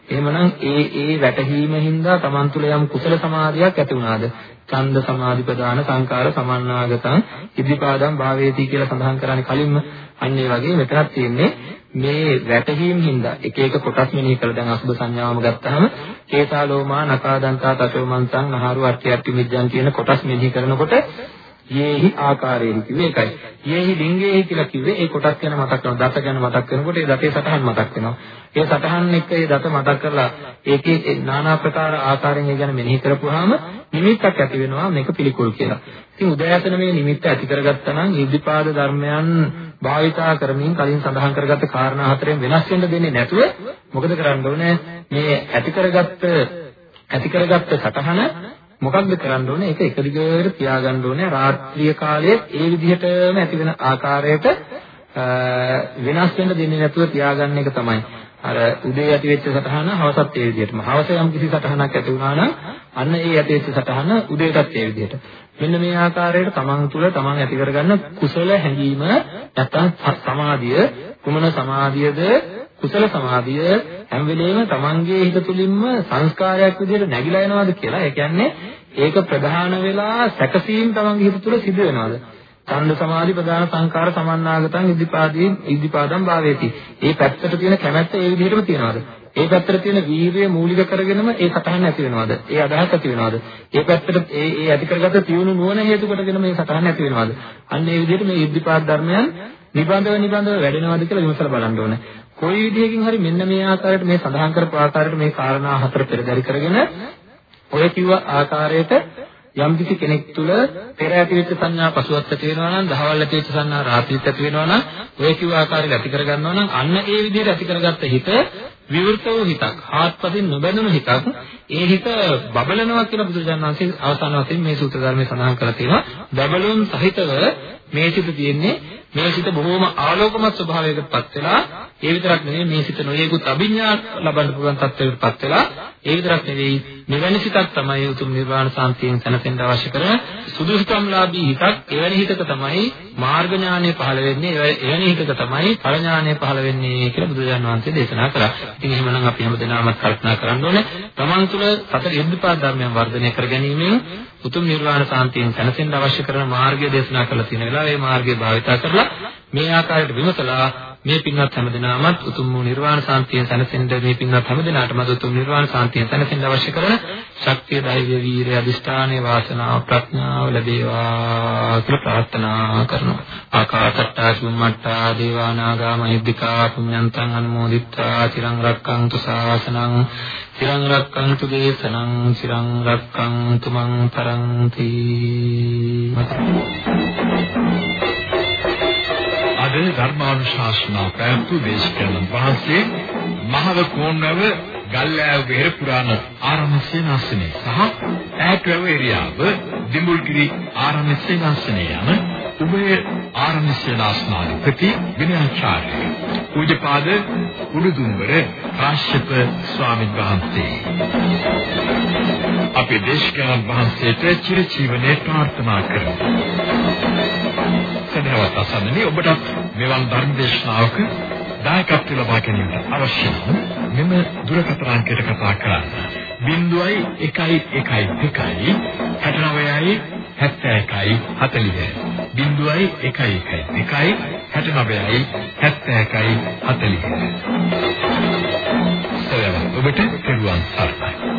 එහෙමනම් ඒ ඒ වැටහීම හින්දා Taman තුල යම් කුසල සමාධියක් ඇති වුණාද? ඡන්ද සමාධි ප්‍රදාන සංකාර සමන්නාගතං ඉදිපාදම් භාවේති කියලා සඳහන් කරන්නේ කලින්ම අන්න ඒ වගේ මෙතනක් තියෙන්නේ මේ වැටහීම් හින්දා එක එක කොටස් මෙනෙහි කරලා දැන් අසුබ සංඥාවම ගත්තාම කේතාලෝමා නකාදන්තා තතෝ මන්සං නහරු අට්ටි අට්ටි මිද්දන් කියන කොටස් මෙනෙහි කරනකොට යේහි ආකාරයෙහි කිව්වේ ඒකයි. යේහි ලිංගයේහි කියලා කිව්වේ ඒ කොටස් ගැන මතක් කරනවා. දත ගැන මතක් කරනකොට ඒ දතේ සටහන් මතක් වෙනවා. ඒ සටහන් එක්ක ඒ දත මතක් කරලා ඒකේ নানা ප්‍රකාර ආකාරයෙන් ඒ ගැන මෙනෙහි කරපුවාම නිමිත්තක් ඇති වෙනවා මේක පිළිකුල් කියලා. ඉතින් උදෑසන මේ නිමිත්ත ඇති කරගත්තා නම් ඉද්ධිපාද ධර්මයන් භාවිතා කරමින් කලින් සඳහන් කරගත්ත කාරණා හතරෙන් වෙනස් වෙන්න දෙන්නේ නැතුව මොකද කරන්න ඕනේ මේ ඇති කරගත්ත ඇති කරගත්ත සටහන මොකක්ද කරන්න ඕනේ? ඒක එක දිගට තියාගන්න ඕනේ. රාත්‍රිය කාලයේ ඒ විදිහටම ඇති වෙන ආකාරයට වෙනස් වෙන්න දෙන්නේ නැතුව තියාගන්න එක තමයි. අර උදේ ඇති වෙච්ච සටහන හවසත් ඒ විදිහටම. හවස යම් කිසි සටහනක් ඇති වුණා නම් අන්න ඒ ඇති වෙච්ච සටහන උදේටත් ඒ විදිහට. මෙන්න මේ ආකාරයට තමන් තුළ තමන් ඇති කරගන්න කුසල හැඟීම නැත්තම් සමාධිය කුමන සමාධියද කුසල සමාධිය හැම වෙලේම තමන්ගේ හිත තුළින්ම සංස්කාරයක් විදිහට නැగిලා යනවාද කියලා. ඒ කියන්නේ ඒක ප්‍රධාන වෙලා සැකසීම් තමන්ගේ හිත තුළ සිදු වෙනවාද? ඡන්ද සමාධි ප්‍රධාන සංකාර සමන්නාගතං ඉද්ධිපාදී ඉද්ධිපාදම් භාවේති. ඒ පැත්තට තියෙන කැමැත්ත ඒ විදිහටම තියනවාද? ඒ පැත්තට තියෙන වීරිය මූලික කරගෙනම ඒ සටහන ඇති වෙනවද? ඒ අදහස ඇති වෙනවද? ඒ පැත්තට ඒ ඒ ඇති කරගත්ත තියුණු නුවණ හේතු කොටගෙන මේ සටහන ඇති වෙනවද? අන්න ඒ විදිහට මේ ඉද්ධිපාද ධර්මයන් නිබඳව නිබඳව වැඩෙනවද කියලා විමසලා බලන්න ඕනේ. කොයි විදිහකින් හරි මෙන්න මේ ආකාරයට මේ සඳහන් කරපු ආකාරයට මේ කාරණා හතර පෙරදරි කරගෙන ඔය කිව්ව ආකාරයට යම් කිසි කෙනෙක් තුළ පෙර ඇති වෙච්ච සංඥා පසුවත් ඇති වෙනවා නම් දහවල් ඇති වෙච්ච සංඥා රාත්‍රීත් ඇති වෙනවා නම් ඔය කිව්ව ආකාරයට ඇති කරගන්නවා නම් අන්න ඒ විදිහට ඇති කරගත්ත හිත විවෘත වූ හිතක් ආත්පසින් නොබැඳුණු හිතක් ඒ හිත බබලනවා කියලා බුදුරජාණන් වහන්සේ අවසාන වශයෙන් මේ සූත්‍ර ධර්මයේ සඳහන් කරලා තියෙනවා. බබලුන් සහිතව මේ සිත තියෙන්නේ මේ සිත බොහෝම ආලෝකමත් ස්වභාවයකටපත් වෙලා ඒ විතරක් නෙවෙයි මේ සිත නොයෙකුත් අභිඥා ලබන්න පුළුවන් තත්ත්වයකටපත් වෙලා ඒ විතරක් නෙවෙයි මෙවැනි සිතක් තමයි උතුම් නිර්වාණ සාන්තියෙන් සැනසෙන්න අවශ්‍ය කරන සුදුසුකම්ලාභී හිතක් එවැනි හිතක තමයි මාර්ග ඥානය පහළ වෙන්නේ එවැනි හිතක තමයි ඵල ඥානය පහළ වෙන්නේ කියලා බුදුරජාණන් වහන්සේ දේශනා කළා. ඉතින් එහෙමනම් අපි හැමදෙනාම කල්පනා කරන්න ඕනේ තමන් තුළ සතර ඉද්ධිපාද ධර්මයන් වර්ධනය කර ගැනීමෙන් උතුම් නිර්වාණ සාන්තියෙන් සැනසෙන්න අවශ්‍ය කරන මාර්ගය දේශනා කරලා තියෙන වෙලාවේ මේ මාර්ගය භාවිතා කරලා මේ ආකාරයට විමසලා මේ පින්වත් හැමදෙනාමත් උතුම් වූ නිර්වාණ සාන්තිය සැනසෙන්න මේ පින්වත් හැමදෙනාටම උතුම් නිර්වාණ සාන්තිය සැනසෙන්න අවශ්‍ය කරන ශක්තිය, ධෛර්ය, වීරිය, අදිෂ්ඨානය, වාසනාව, ප්‍රඥාව ලැබේවා කියලා ප්‍රාර්ථනා කරනවා. ආකාශට්ටා චුම්මට්ටා දේවා නාග මහිද්దికා පුඤ්ඤන්තං අනුමෝදිත්වා චිරං රක්ඛන්තු ශාසනං චිරං රක්ඛන්තු දේශනං චිරං රක්ඛන්තු මං පරන්ති අද ධර්මානුශාසනා පැවතු දේශකයන් වහන්සේ මහව කෝණව ගල්ලෑව වෙහෙර පුරාණ ආරණ්‍ය සේනාසනය සහ ඈටවැව එරියාව දිඹුල්ගිරි ආරණ්‍ය සේනාසනය යන උභය ආරණ්‍ය සේනාසනාධිපති විනයාචාර්ය පූජ්‍යපාද උඩුදුම්බර කාශ්‍යප ස්වාමීන් වහන්සේ අපේ දේශකයන් වහන්සේට චිරජීවනයේ ප්‍රාර්ථනා කරමු. සදහවත් අසන්නනේ ඔබට මෙවන් ධර්ම දේශනාවක දායකත්ව ලබා ගැනීමට අවශ්‍ය මෙම දුරකථන අංකයට කතා කරන්න. 0.1 1 2 69යි 71යි 40 0.1 1 2 69යි 71යි 40 ඔබට පෙරුවන් සරණයි.